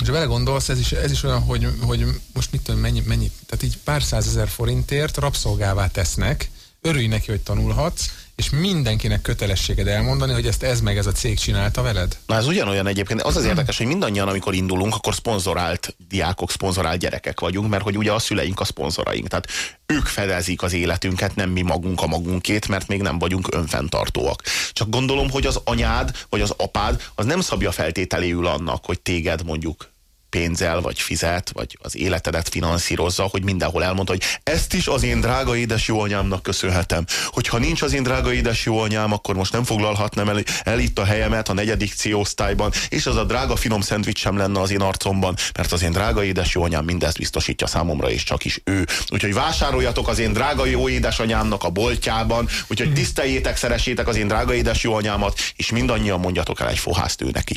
És vele gondolsz, ez is, ez is olyan, hogy, hogy most mit tudom, mennyi, mennyi, tehát így pár százezer forintért rabszolgává tesznek, örülj neki, hogy tanulhatsz, és mindenkinek kötelességed elmondani, hogy ezt ez meg ez a cég csinálta veled? Na ez ugyanolyan egyébként. Az az érdekes, hogy mindannyian, amikor indulunk, akkor szponzorált diákok, szponzorált gyerekek vagyunk, mert hogy ugye a szüleink a szponzoraink. Tehát ők fedezik az életünket, nem mi magunk a magunkét, mert még nem vagyunk önfenntartóak. Csak gondolom, hogy az anyád vagy az apád az nem szabja feltételéül annak, hogy téged mondjuk pénzzel, vagy fizet, vagy az életedet finanszírozza, hogy mindenhol elmondta, hogy ezt is az én drága édes jó anyámnak köszönhetem. Hogyha nincs az én drága édes jó anyám, akkor most nem foglalhatnám el, el itt a helyemet a negyedik C osztályban, és az a drága finom szendvics sem lenne az én arcomban, mert az én drága édes jó anyám mindezt biztosítja számomra, és csak is ő. Úgyhogy vásároljatok az én drága jó édesanyámnak a boltjában, úgyhogy tiszteljétek, szeressétek az én drága édes jó anyámat, és mindannyian mondjatok el egy fohászt ő neki.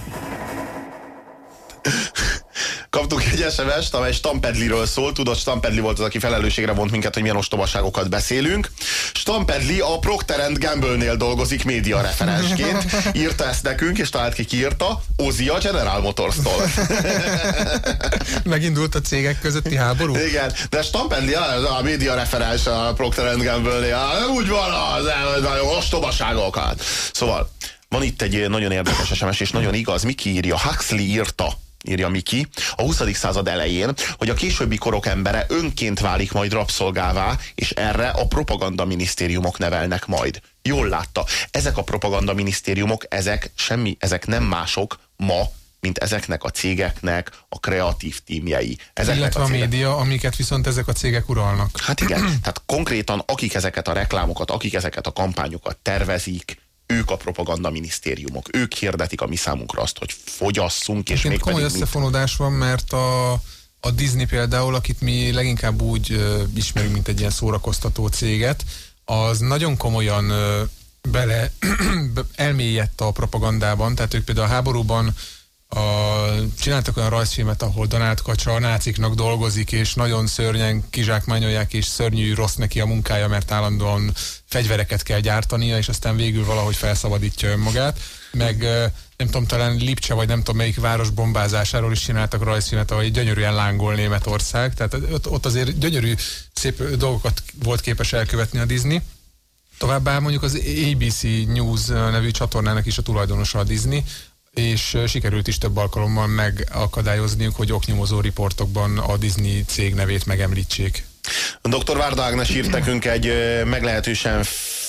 Kaptunk egy SMS-t, amely Stampedliről szól. Tudod, Stampedli volt az, aki felelősségre vont minket, hogy milyen ostobaságokat beszélünk. Stampedli a Procter Gamble-nél dolgozik média referensként. Írta ezt nekünk, és talált ki, ki írta. Ozi a General Motors-tól. Megindult a cégek közötti háború? Igen, de Stampedli a, a média referens a Procter Gamble-nél. Úgy van, az, az ostobaságokat. Szóval van itt egy nagyon érdekes SMS, és nagyon igaz. Miki írja, Huxley írta írja Miki, a 20. század elején, hogy a későbbi korok embere önként válik majd rabszolgává, és erre a propaganda minisztériumok nevelnek majd. Jól látta. Ezek a propaganda minisztériumok, ezek semmi, ezek nem mások ma, mint ezeknek a cégeknek a kreatív tímjei. Ezeknek Illetve a, cégek... a média, amiket viszont ezek a cégek uralnak. Hát igen, tehát konkrétan akik ezeket a reklámokat, akik ezeket a kampányokat tervezik, ők a propaganda minisztériumok, ők hirdetik a mi számunkra azt, hogy fogyasszunk, és még komoly összefonódás van, mert a A Disney például, akit mi leginkább úgy ö, ismerünk, mint egy ilyen szórakoztató céget, az nagyon komolyan ö, bele elmélyedt a propagandában, tehát ők például a háborúban a, csináltak olyan rajzfilmet, ahol Donald Kacsa náciknak dolgozik, és nagyon szörnyen kizsákmányolják, és szörnyű rossz neki a munkája, mert állandóan fegyvereket kell gyártania, és aztán végül valahogy felszabadítja önmagát. Meg nem tudom, talán Lipcse, vagy nem tudom melyik város bombázásáról is csináltak rajzfilmet, ahol gyönyörűen lángol Németország. Tehát ott, ott azért gyönyörű, szép dolgokat volt képes elkövetni a Disney. Továbbá mondjuk az ABC News nevű csatornának is a tulajdonosa a Disney, és sikerült is több alkalommal megakadályozniuk, hogy oknyomozó riportokban a Disney cég nevét megemlítsék. Dr. Várda Ágnes írt nekünk egy meglehetősen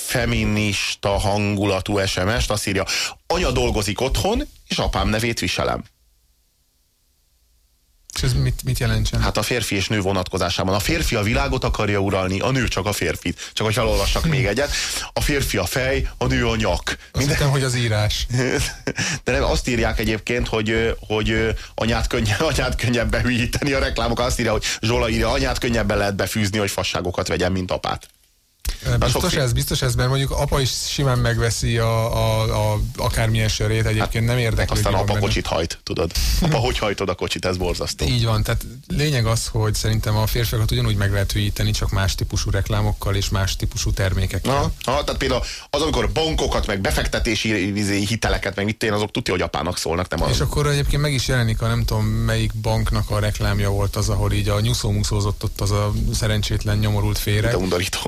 feminista hangulatú SMS-t, azt írja, anya dolgozik otthon, és apám nevét viselem. És ez mit, mit jelentsen? Hát a férfi és nő vonatkozásában. A férfi a világot akarja uralni, a nő csak a férfit. Csak hogy felolvassak még egyet. A férfi a fej, a nő a nyak. Azt Minden... hittem, hogy az írás. De nem, azt írják egyébként, hogy, hogy anyát, könnyebb, anyát könnyebb behűíteni a reklámok. Azt írja, hogy Zsola írja, anyát könnyebben lehet befűzni, hogy fasságokat vegyen, mint apát. Biztos ez, biztos ez, mert mondjuk apa is simán megveszi a, a, a akármilyen sörét, egyébként hát, nem érdekel. Aztán apa benne. kocsit hajt, tudod. Apa hogy hajtod a kocsit, ez borzasztó. Így van, tehát lényeg az, hogy szerintem a férfiakat ugyanúgy meg lehet hülyíteni, csak más típusú reklámokkal és más típusú termékekkel. Na, na, tehát például az, amikor bankokat, meg befektetési izé, hiteleket, meg mit én, azok tudja, hogy apának szólnak, nem És akkor egyébként meg is jelenik a nem tudom melyik banknak a reklámja volt az, ahol így a nyuszómuszózott ott az a szerencsétlen nyomorult féreg. De undorító.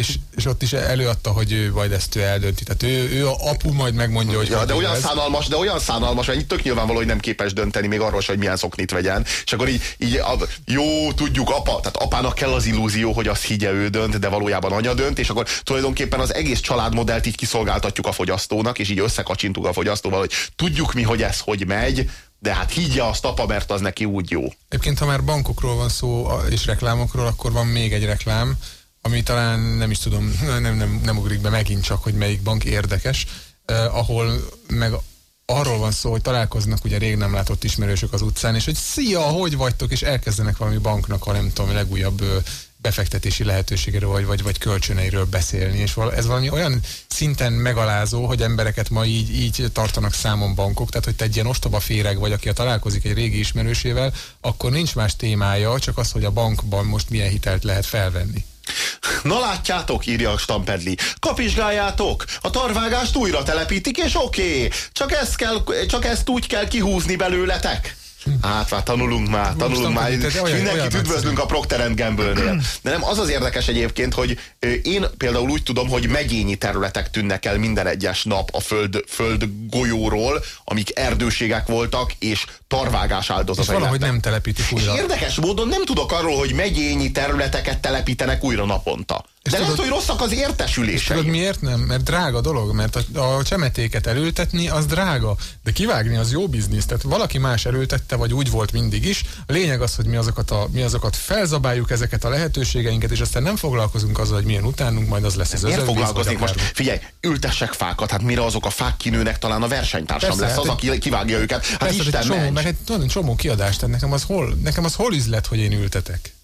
És és ott is előadta, hogy ő majd ezt ő eldönti. Tehát ő, ő a apu majd megmondja, hogy... Ja, de olyan ez. szánalmas, de olyan szánalmas, hogy tök nyilvánvaló, hogy nem képes dönteni még arról, hogy milyen szoknit vegyen. És akkor így, így a, jó, tudjuk, apa, tehát apának kell az illúzió, hogy azt higgye ő dönt, de valójában anya dönt, és akkor tulajdonképpen az egész családmodellt így kiszolgáltatjuk a fogyasztónak, és így összekacsintuk a fogyasztóval, hogy tudjuk mi, hogy ez hogy megy, de hát higgye azt apa, mert az neki úgy jó. Egyébként, ha már bankokról van szó és reklámokról, akkor van még egy reklám, ami talán nem is tudom, nem, nem, nem ugrik be megint csak, hogy melyik bank érdekes, eh, ahol meg arról van szó, hogy találkoznak ugye rég nem látott ismerősök az utcán, és hogy szia, hogy vagytok, és elkezdenek valami banknak a nem tudom, legújabb befektetési lehetőségéről, vagy, vagy, vagy kölcsöneiről beszélni, és ez valami olyan szinten megalázó, hogy embereket ma így, így tartanak számon bankok, tehát hogy te egy ilyen ostoba féreg vagy, aki a találkozik egy régi ismerősével, akkor nincs más témája, csak az, hogy a bankban most milyen hitelt lehet felvenni. Na látjátok, írja Stampedli. Kapizsgáljátok, a tarvágást újra telepítik, és oké, okay. csak, ezt kell, csak ezt úgy kell kihúzni belőletek. Hát már tanulunk már, tanulunk már. Mindenkit üdvözlünk a Procter Gamble-nél. De nem, az az érdekes egyébként, hogy én például úgy tudom, hogy megyényi területek tűnnek el minden egyes nap a föld, föld golyóról, amik erdőségek voltak, és tarvágás áldozatai És valahogy lettek. nem telepítik újra. És érdekes módon nem tudok arról, hogy megyényi területeket telepítenek újra naponta. De tudod, lehet, hogy rosszak az értesülések. Tudod miért nem? Mert drága dolog, mert a, a csemetéket elültetni az drága, de kivágni az jó biznisz. Tehát valaki más elültette, vagy úgy volt mindig is. A lényeg az, hogy mi azokat, a, mi azokat felzabáljuk ezeket a lehetőségeinket, és aztán nem foglalkozunk azzal, hogy milyen utánunk, majd az lesz az Miért foglalkozni most? Figyelj, ültessek fákat, hát mire azok a fák kinőnek, talán a versenytársam Persze, lesz hát az, aki kivágja őket. Hát Persze, Isten egy csomó, meg egy, csomó kiadást, tehát nekem az hol, nekem az hol üzlet, hogy én ültetek?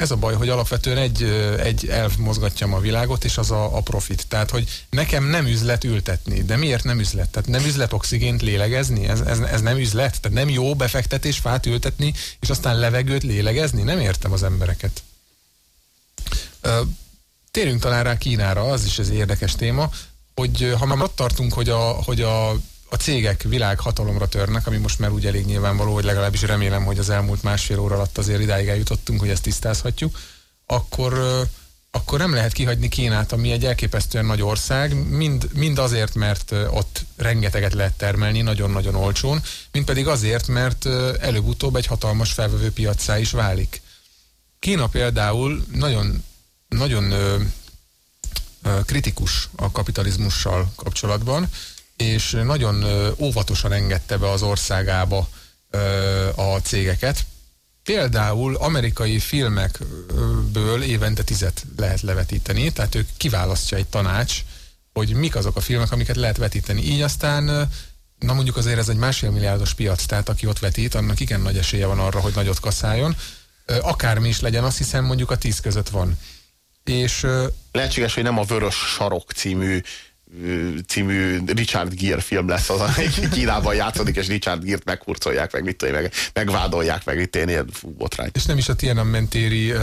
Ez a baj, hogy alapvetően egy, egy elv mozgatja a világot, és az a, a profit. Tehát, hogy nekem nem üzlet ültetni. De miért nem üzlet? Tehát nem üzlet oxigént lélegezni? Ez, ez, ez nem üzlet? Tehát nem jó befektetés fát ültetni, és aztán levegőt lélegezni? Nem értem az embereket. Térjünk talán rá Kínára, az is ez érdekes téma, hogy ha már ott tartunk, hogy a, hogy a a cégek világhatalomra törnek, ami most már úgy elég nyilvánvaló, hogy legalábbis remélem, hogy az elmúlt másfél óra alatt azért idáig eljutottunk, hogy ezt tisztázhatjuk, akkor, akkor nem lehet kihagyni Kínát, ami egy elképesztően nagy ország, mind, mind azért, mert ott rengeteget lehet termelni, nagyon-nagyon olcsón, mind pedig azért, mert előbb-utóbb egy hatalmas felvevő piacá is válik. Kína például nagyon, nagyon kritikus a kapitalizmussal kapcsolatban, és nagyon óvatosan engedte be az országába a cégeket. Például amerikai filmekből évente tizet lehet levetíteni, tehát ők kiválasztja egy tanács, hogy mik azok a filmek, amiket lehet vetíteni. Így aztán Na mondjuk azért ez egy másfél milliárdos piac, tehát aki ott vetít, annak igen nagy esélye van arra, hogy nagyot kaszáljon. Akármi is legyen, azt hiszem mondjuk a tíz között van. És, Lehetséges, hogy nem a Vörös Sarok című című Richard Gere film lesz az, amelyik Kínában játszódik, és Richard Gere-t meghurcolják, meg mit tudom, meg, megvádolják, meg itt én ilyen fú, botrány. És nem is a Tiananmen-téri uh,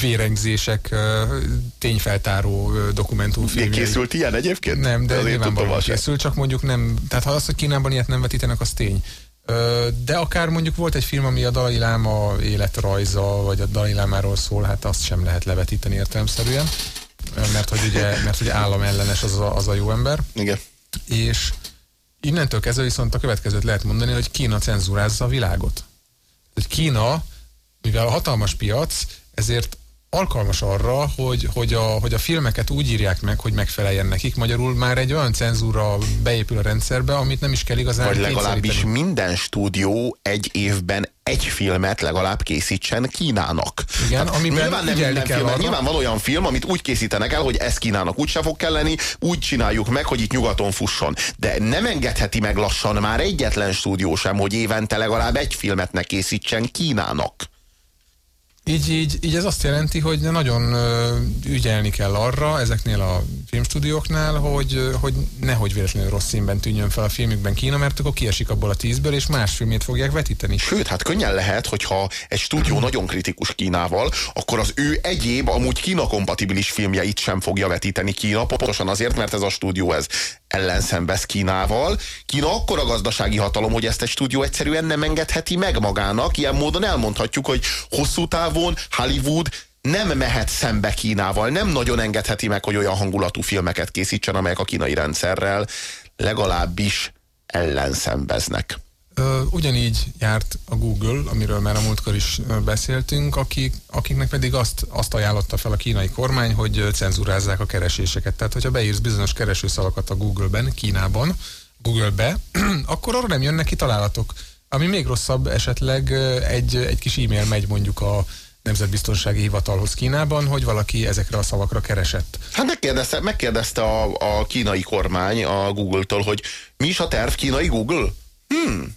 vérengzések uh, tényfeltáró uh, dokumentumfilm. Készült ilyen egyébként? Nem, de nyilvánvalóan készült, csak mondjuk nem, tehát ha azt, hogy Kínában ilyet nem vetítenek, az tény. De akár mondjuk volt egy film, ami a Dalai Láma életrajza, vagy a Dalai Lámáról szól, hát azt sem lehet levetíteni értelemszerűen mert hogy ugye, mert ugye államellenes az a, az a jó ember. Igen. És innentől kezdve viszont a következőt lehet mondani, hogy Kína cenzúrázza a világot. Hogy Kína, mivel a hatalmas piac, ezért alkalmas arra, hogy, hogy, a, hogy a filmeket úgy írják meg, hogy megfeleljen nekik. Magyarul már egy olyan cenzúra beépül a rendszerbe, amit nem is kell igazán Vagy legalábbis minden stúdió egy évben egy filmet legalább készítsen Kínának. Igen, Tehát amiben nyilván nem minden kell filmen, nyilván van olyan film, amit úgy készítenek el, hogy ez Kínának úgy se fog kelleni, úgy csináljuk meg, hogy itt nyugaton fusson. De nem engedheti meg lassan már egyetlen stúdió sem, hogy évente legalább egy filmet ne készítsen Kínának. Így, így, így ez azt jelenti, hogy nagyon ügyelni kell arra ezeknél a filmstúdióknál, hogy, hogy nehogy véletlenül rossz színben tűnjön fel a filmükben Kína, mert akkor kiesik abból a tízből, és más filmét fogják vetíteni. Sőt, hát könnyen lehet, hogyha egy stúdió nagyon kritikus Kínával, akkor az ő egyéb, amúgy Kína kompatibilis filmjeit sem fogja vetíteni Kína, pontosan azért, mert ez a stúdió ez ellenszembesz Kínával. Kína akkora gazdasági hatalom, hogy ezt egy stúdió egyszerűen nem engedheti meg magának. Ilyen módon elmondhatjuk, hogy hosszú távon Hollywood nem mehet szembe Kínával, nem nagyon engedheti meg, hogy olyan hangulatú filmeket készítsen, amelyek a kínai rendszerrel legalábbis ellenszembeznek. Ugyanígy járt a Google, amiről már a múltkor is beszéltünk, akik, akiknek pedig azt, azt ajánlotta fel a kínai kormány, hogy cenzúrázzák a kereséseket. Tehát, hogyha beírsz bizonyos keresőszavakat a Google-ben, Kínában, Google-be, akkor arra nem jönnek ki találatok. Ami még rosszabb, esetleg egy, egy kis e-mail megy mondjuk a Nemzetbiztonsági Hivatalhoz Kínában, hogy valaki ezekre a szavakra keresett. Hát megkérdezte, megkérdezte a, a kínai kormány a Google-tól, hogy mi is a terv kínai Google? Hmm,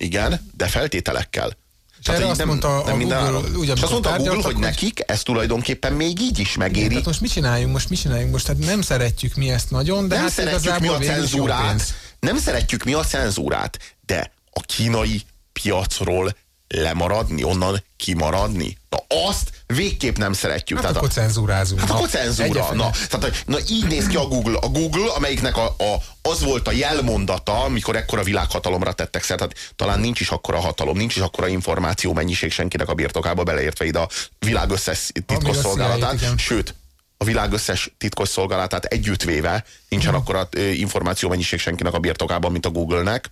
igen, de feltételekkel. És erre azt nem, mondta nem a Google, ugye, és azt mondta a Google, hogy nekik ez tulajdonképpen még így is megéri. Igen, tehát most mit csináljunk, most mit csináljunk? Most tehát nem szeretjük mi ezt nagyon, de nem hát szeretjük mi a cenzúrát. Nem szeretjük mi a cenzúrát, de a kínai piacról lemaradni, onnan kimaradni. Na azt végképp nem szeretjük. Hát tehát akkor a, cenzúrázunk. Hát akkor cenzúra. Na, tehát, na így néz ki a Google. A Google, amelyiknek a, a, az volt a jelmondata, amikor ekkora világhatalomra tettek szert. Tehát talán nincs is akkora hatalom, nincs is akkora információ mennyiség senkinek a birtokába, beleértve ide a világ összes titkos szolgálatát. Sőt, a világ összes titkos szolgálatát együttvéve nincsen hmm. akkora információ mennyiség senkinek a birtokában, mint a Google-nek.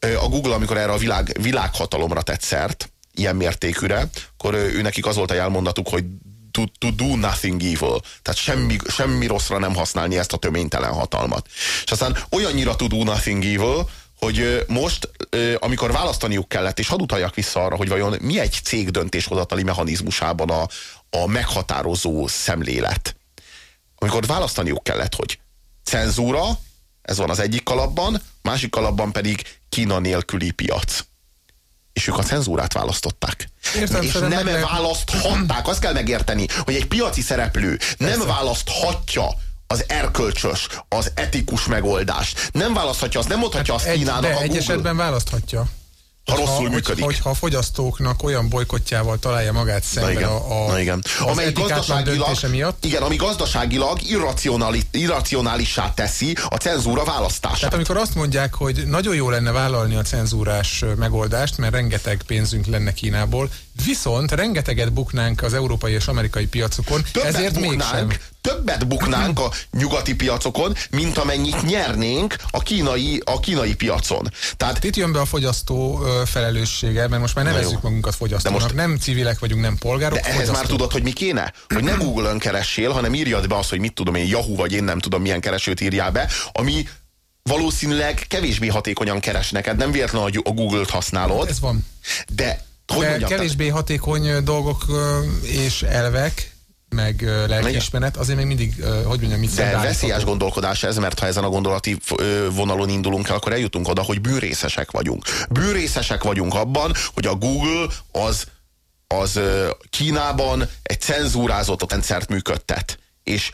A Google, amikor erre a világ, világhatalomra tett szert, ilyen mértékűre, akkor ő nekik az volt a jelmondatuk, hogy to, to do nothing evil. Tehát semmi, semmi rosszra nem használni ezt a töménytelen hatalmat. És aztán olyannyira to do nothing evil, hogy most, amikor választaniuk kellett, és hadd utaljak vissza arra, hogy vajon mi egy cég döntéshozatali mechanizmusában a, a meghatározó szemlélet. Amikor választaniuk kellett, hogy cenzúra, ez van az egyik kalapban, másik kalapban pedig Kína nélküli piac. És ők a cenzúrát választották. Értem, és nem meg... választhatták, azt kell megérteni, hogy egy piaci szereplő Persze. nem választhatja az erkölcsös, az etikus megoldást. Nem választhatja azt, nem mondhatja hát azt egy, Kínának de a egy esetben választhatja ha rosszul működik. Hogy, hogyha a fogyasztóknak olyan bolykottjával találja magát szemben Na igen. a, a, Na igen. Amely gazdaságilag, miatt. Igen, ami gazdaságilag irracionális, irracionálissá teszi a cenzúra választását. Tehát amikor azt mondják, hogy nagyon jó lenne vállalni a cenzúrás megoldást, mert rengeteg pénzünk lenne Kínából, viszont rengeteget buknánk az európai és amerikai piacokon, Többet ezért buknánk, mégsem többet buknánk a nyugati piacokon, mint amennyit nyernénk a kínai, a kínai piacon. Tehát itt jön be a fogyasztó felelőssége, mert most már nevezzük magunkat fogyasztónak. Most, nem civilek vagyunk, nem polgárok. De ehhez fogyasztók. már tudod, hogy mi kéne? Hogy ne Google-ön keressél, hanem írjad be azt, hogy mit tudom én, Yahoo vagy én nem tudom milyen keresőt írjál be, ami valószínűleg kevésbé hatékonyan keres neked, nem véletlenül a Google-t használod. Ez van. De hogy De kevésbé hatékony dolgok és elvek meg lelkiismeret, azért még mindig, hogy mondjam, mit De veszélyes gondolkodás ez, mert ha ezen a gondolati vonalon indulunk el, akkor eljutunk oda, hogy bűrészesek vagyunk. Bűrészesek vagyunk abban, hogy a Google az, az Kínában egy cenzúrázott rendszert működtet. És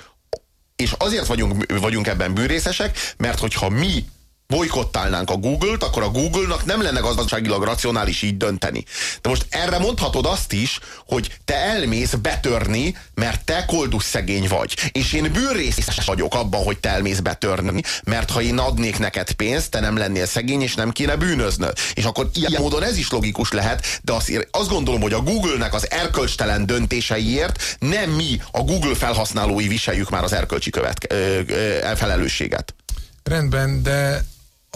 és azért vagyunk, vagyunk ebben bűrészesek, mert hogyha mi bolykottálnánk a Google-t, akkor a Google-nak nem lenne gazdaságilag racionális így dönteni. De most erre mondhatod azt is, hogy te elmész betörni, mert te koldus szegény vagy. És én bűrészes vagyok abban, hogy te elmész betörni, mert ha én adnék neked pénzt, te nem lennél szegény, és nem kéne bűnöznöd. És akkor ilyen módon ez is logikus lehet, de azt, azt gondolom, hogy a Google-nek az erkölcstelen döntéseiért nem mi, a Google felhasználói viseljük már az erkölcsi követke, ö, ö, felelősséget. Rendben, de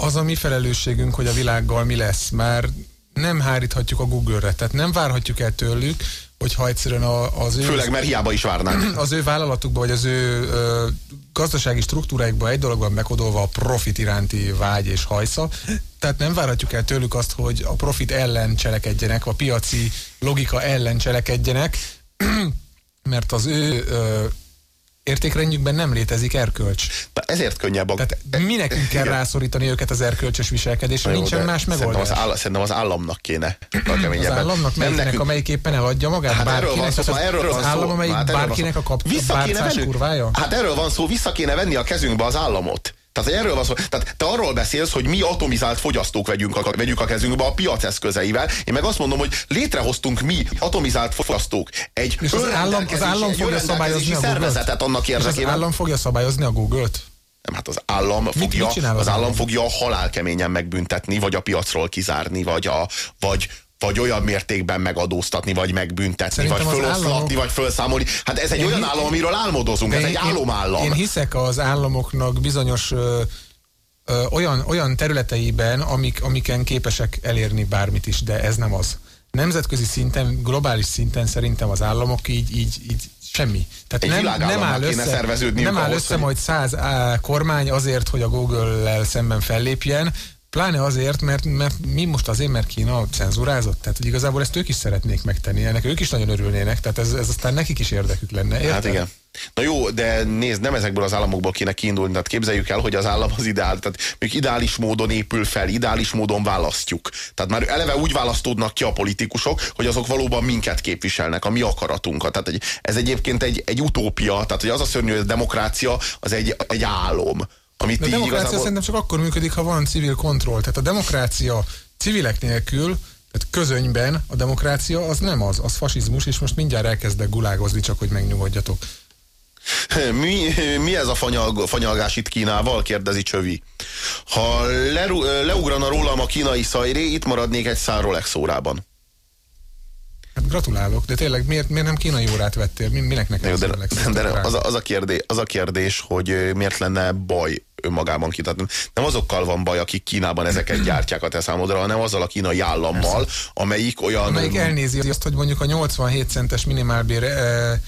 az a mi felelősségünk, hogy a világgal mi lesz, már nem háríthatjuk a Google-re, tehát nem várhatjuk el tőlük, hogyha egyszerűen a, az ő... Főleg, mert hiába is várnánk. Az ő vállalatukba, vagy az ő ö, gazdasági struktúráikba egy dologban megodolva a profit iránti vágy és hajsza. Tehát nem várhatjuk el tőlük azt, hogy a profit ellen cselekedjenek, a piaci logika ellen cselekedjenek, mert az ő ö, értékrendjükben nem létezik erkölcs. Na ezért könnyebb a... Tehát mi nekünk kell igen. rászorítani őket az erkölcsös viselkedésre, nincsen más megoldás. Szerintem az, áll, szerintem az államnak kéne. Az államnak, melyiknek, nekünk... amelyik éppen eladja magát hát bárkinek, erről van szó, az, erről az van állam, amelyik hát bárkinek a kap, vissza kéne kurvája? Hát erről van szó, vissza kéne venni a kezünkbe az államot. Tehát erről van szó. Tehát te arról beszélsz, hogy mi atomizált fogyasztók vegyünk a, vegyük a kezünkbe a piac eszközeivel. Én meg azt mondom, hogy létrehoztunk mi atomizált fogyasztók egy és az állam, az állam fogja szabályozni a szervezetet annak érdekében. Az állam fogja szabályozni a Google-t? Nem, hát az állam fogja, mit az, az állam fogja halálkeményen megbüntetni, vagy a piacról kizárni, vagy, a, vagy, vagy olyan mértékben megadóztatni, vagy megbüntetni, Szerintem vagy föloszlatni, államok... vagy felszámolni. Hát ez egy én olyan állam, amiről álmodozunk, ez én, egy álomállam. Én hiszek az államoknak bizonyos ö, ö, olyan, olyan területeiben, amik, amiken képesek elérni bármit is, de ez nem az. Nemzetközi szinten, globális szinten szerintem az államok így, így, így semmi. Tehát nem, nem áll össze, nem áll össze majd száz kormány azért, hogy a Google-lel szemben fellépjen, Pláne azért, mert, mert mi most azért, mert Kína cenzúrázott? Tehát hogy igazából ezt ők is szeretnék megtenni, ennek ők is nagyon örülnének, tehát ez, ez aztán nekik is érdekük lenne. Érted? Hát igen. Na jó, de nézd, nem ezekből az államokból kéne kiindulni, tehát képzeljük el, hogy az állam az ideál, tehát még ideális módon épül fel, ideális módon választjuk. Tehát már eleve úgy választódnak ki a politikusok, hogy azok valóban minket képviselnek, a mi akaratunkat. Tehát ez egyébként egy, egy utópia, tehát hogy az a szörnyű, hogy a demokrácia az egy, egy álom amit a demokrácia igazából... szerintem csak akkor működik, ha van civil kontroll. Tehát a demokrácia civilek nélkül, tehát közönyben a demokrácia az nem az, az fasizmus, és most mindjárt elkezdek gulágozni, csak hogy megnyugodjatok. Mi, mi ez a fanyalg, fanyalgás itt Kínával? kérdezi Csövi. Ha leru, leugrana rólam a kínai szajré, itt maradnék egy szár Rolex órában. Hát gratulálok, de tényleg miért, miért nem kínai órát vettél? Minek nekem de, de, de az, a, az, a kérdés, az a kérdés, hogy miért lenne baj önmagában kitatni. Nem azokkal van baj, akik Kínában ezeket gyártják a te számodra, hanem azzal a kínai állammal, amelyik olyan... Amelyik elnézi azt, hogy mondjuk a 87 centes minimálbér eh,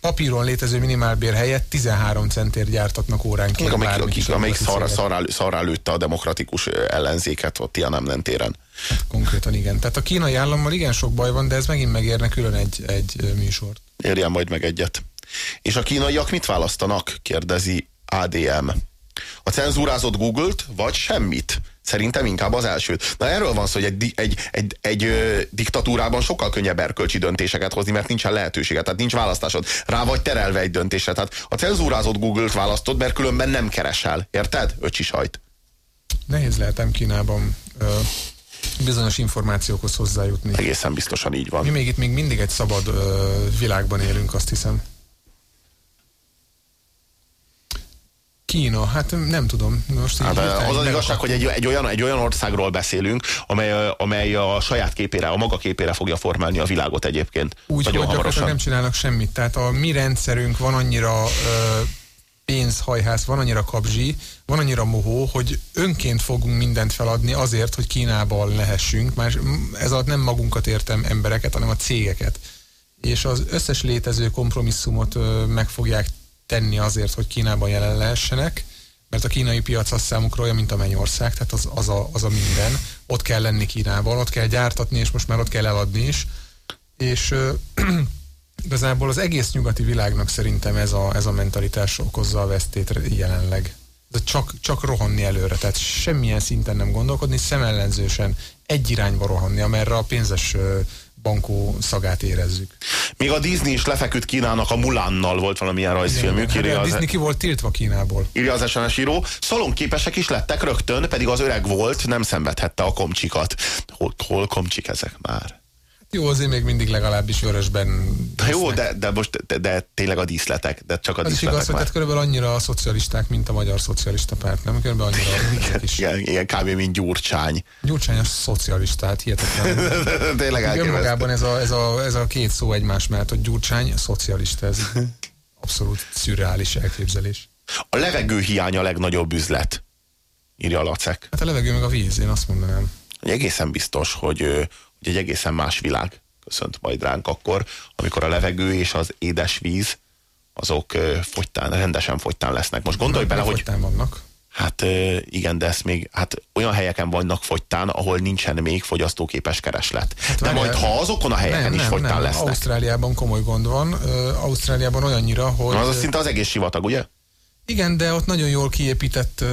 papíron létező minimálbér helyett 13 centért gyártatnak óránként. Amelyik, amelyik szarra, szarra, szarra lőtte a demokratikus ellenzéket ott Tiananmen téren. Hát, konkrétan igen. Tehát a kínai állammal igen sok baj van, de ez megint megérne külön egy, egy műsort. Érjen majd meg egyet. És a kínaiak mit választanak? kérdezi ADM. A cenzúrázott Google-t, vagy semmit? Szerintem inkább az elsőt. Na erről van szó, hogy egy, egy, egy, egy ö, diktatúrában sokkal könnyebb erkölcsi döntéseket hozni, mert nincsen lehetőséget, tehát nincs választásod. Rá vagy terelve egy döntésre. Tehát a cenzúrázott Google-t választod, mert különben nem keresel. Érted? Öcsi sajt. Nehéz lehetem Kínában ö, bizonyos információkhoz hozzájutni. Egészen biztosan így van. Mi még itt még mindig egy szabad ö, világban élünk, azt hiszem. Kína, hát nem tudom. Most hát, az az igazság, hogy egy, egy, olyan, egy olyan országról beszélünk, amely, amely a saját képére, a maga képére fogja formálni a világot egyébként. Úgy, hogy gyakorlatilag nem csinálnak semmit. Tehát a mi rendszerünk van annyira ö, pénzhajhász, van annyira kapzsi, van annyira mohó, hogy önként fogunk mindent feladni azért, hogy Kínában lehessünk. Már ez alatt nem magunkat értem embereket, hanem a cégeket. És az összes létező kompromisszumot ö, meg fogják tenni azért, hogy Kínában jelen lehessenek, mert a kínai piac az számukra olyan, mint a mennyország, tehát az, az, a, az a minden. Ott kell lenni Kínában, ott kell gyártatni, és most már ott kell eladni is. És Igazából az egész nyugati világnak szerintem ez a, ez a mentalitás okozza a vesztét jelenleg. De csak, csak rohanni előre, tehát semmilyen szinten nem gondolkodni, szemellenzősen egy irányba rohanni, amerre a pénzes bankó szagát érezzük. Még a Disney is lefeküdt Kínának a Mulánnal volt valamilyen rajzfilmük. Hát a Disney ki volt tiltva Kínából. Írja az SMS író. Szalonképesek is lettek rögtön, pedig az öreg volt, nem szenvedhette a komcsikat. Hol, hol komcsik ezek már? Jó, azért még mindig legalábbis vörösben. De jó, de, de most de, de tényleg a díszletek, de csak a az díszletek. Az igaz, hogy körülbelül annyira a szocialisták, mint a Magyar Szocialista Párt, nem? Körülbelül annyira igen, is. Igen, igen, kb. mint Gyurcsány. Gyurcsány a szocialista, hát hihetetlen. tényleg elképesztő. Önmagában ez a, ez, a, ez a két szó egymás mellett, hogy Gyurcsány a szocialista, ez abszolút szürreális elképzelés. A levegő hiánya a legnagyobb üzlet, írja a Lacek. Hát a levegő meg a víz, én azt mondanám. Egészen biztos, hogy egy egészen más világ köszönt majd ránk akkor, amikor a levegő és az édes víz azok fogytán, rendesen fogytán lesznek. Most gondolj bele, hogy... vannak. Hát igen, de ezt még, hát olyan helyeken vannak fogytán, ahol nincsen még fogyasztóképes kereslet. Hát de majd, ha azokon a helyeken nem, is fogytán nem, lesznek. Ausztráliában komoly gond van. Ausztráliában olyannyira, hogy... Az szinte az egész sivatag, ugye? Igen, de ott nagyon jól kiépített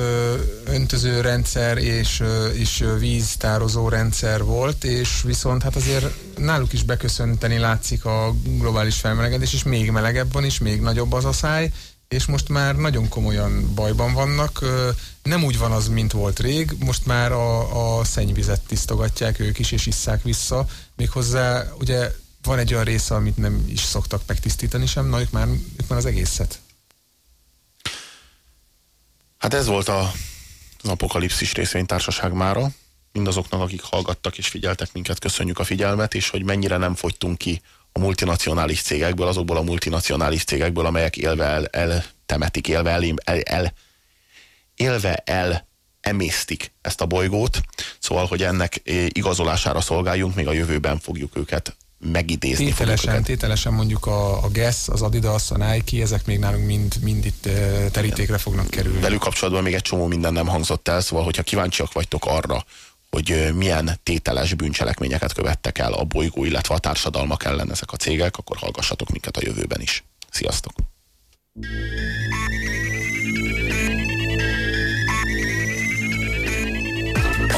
öntöző rendszer és, és víztározó rendszer volt, és viszont hát azért náluk is beköszönteni látszik a globális felmelegedés, és még melegebb van, és még nagyobb az a száj, és most már nagyon komolyan bajban vannak. Nem úgy van az, mint volt rég, most már a, a szennyvizet tisztogatják ők is, és isszák vissza. Méghozzá ugye van egy olyan része, amit nem is szoktak megtisztítani sem, na ők már, ők már az egészet Hát ez volt a, az Apokalipszis részvénytársaság mára. Mindazoknak, akik hallgattak és figyeltek minket, köszönjük a figyelmet, és hogy mennyire nem fogytunk ki a multinacionális cégekből, azokból a multinacionális cégekből, amelyek élve el, el temetik, élve el, el, el, élve el emésztik ezt a bolygót, szóval, hogy ennek eh, igazolására szolgáljunk, még a jövőben fogjuk őket megidézni tételesen, tételesen mondjuk a, a Guess, az Adidas, a Nike, ezek még nálunk mind, mind itt terítékre fognak kerülni. Velük kapcsolatban még egy csomó minden nem hangzott el, szóval hogyha kíváncsiak vagytok arra, hogy milyen tételes bűncselekményeket követtek el a bolygó, illetve a társadalmak ellen ezek a cégek, akkor hallgassatok minket a jövőben is. Sziasztok!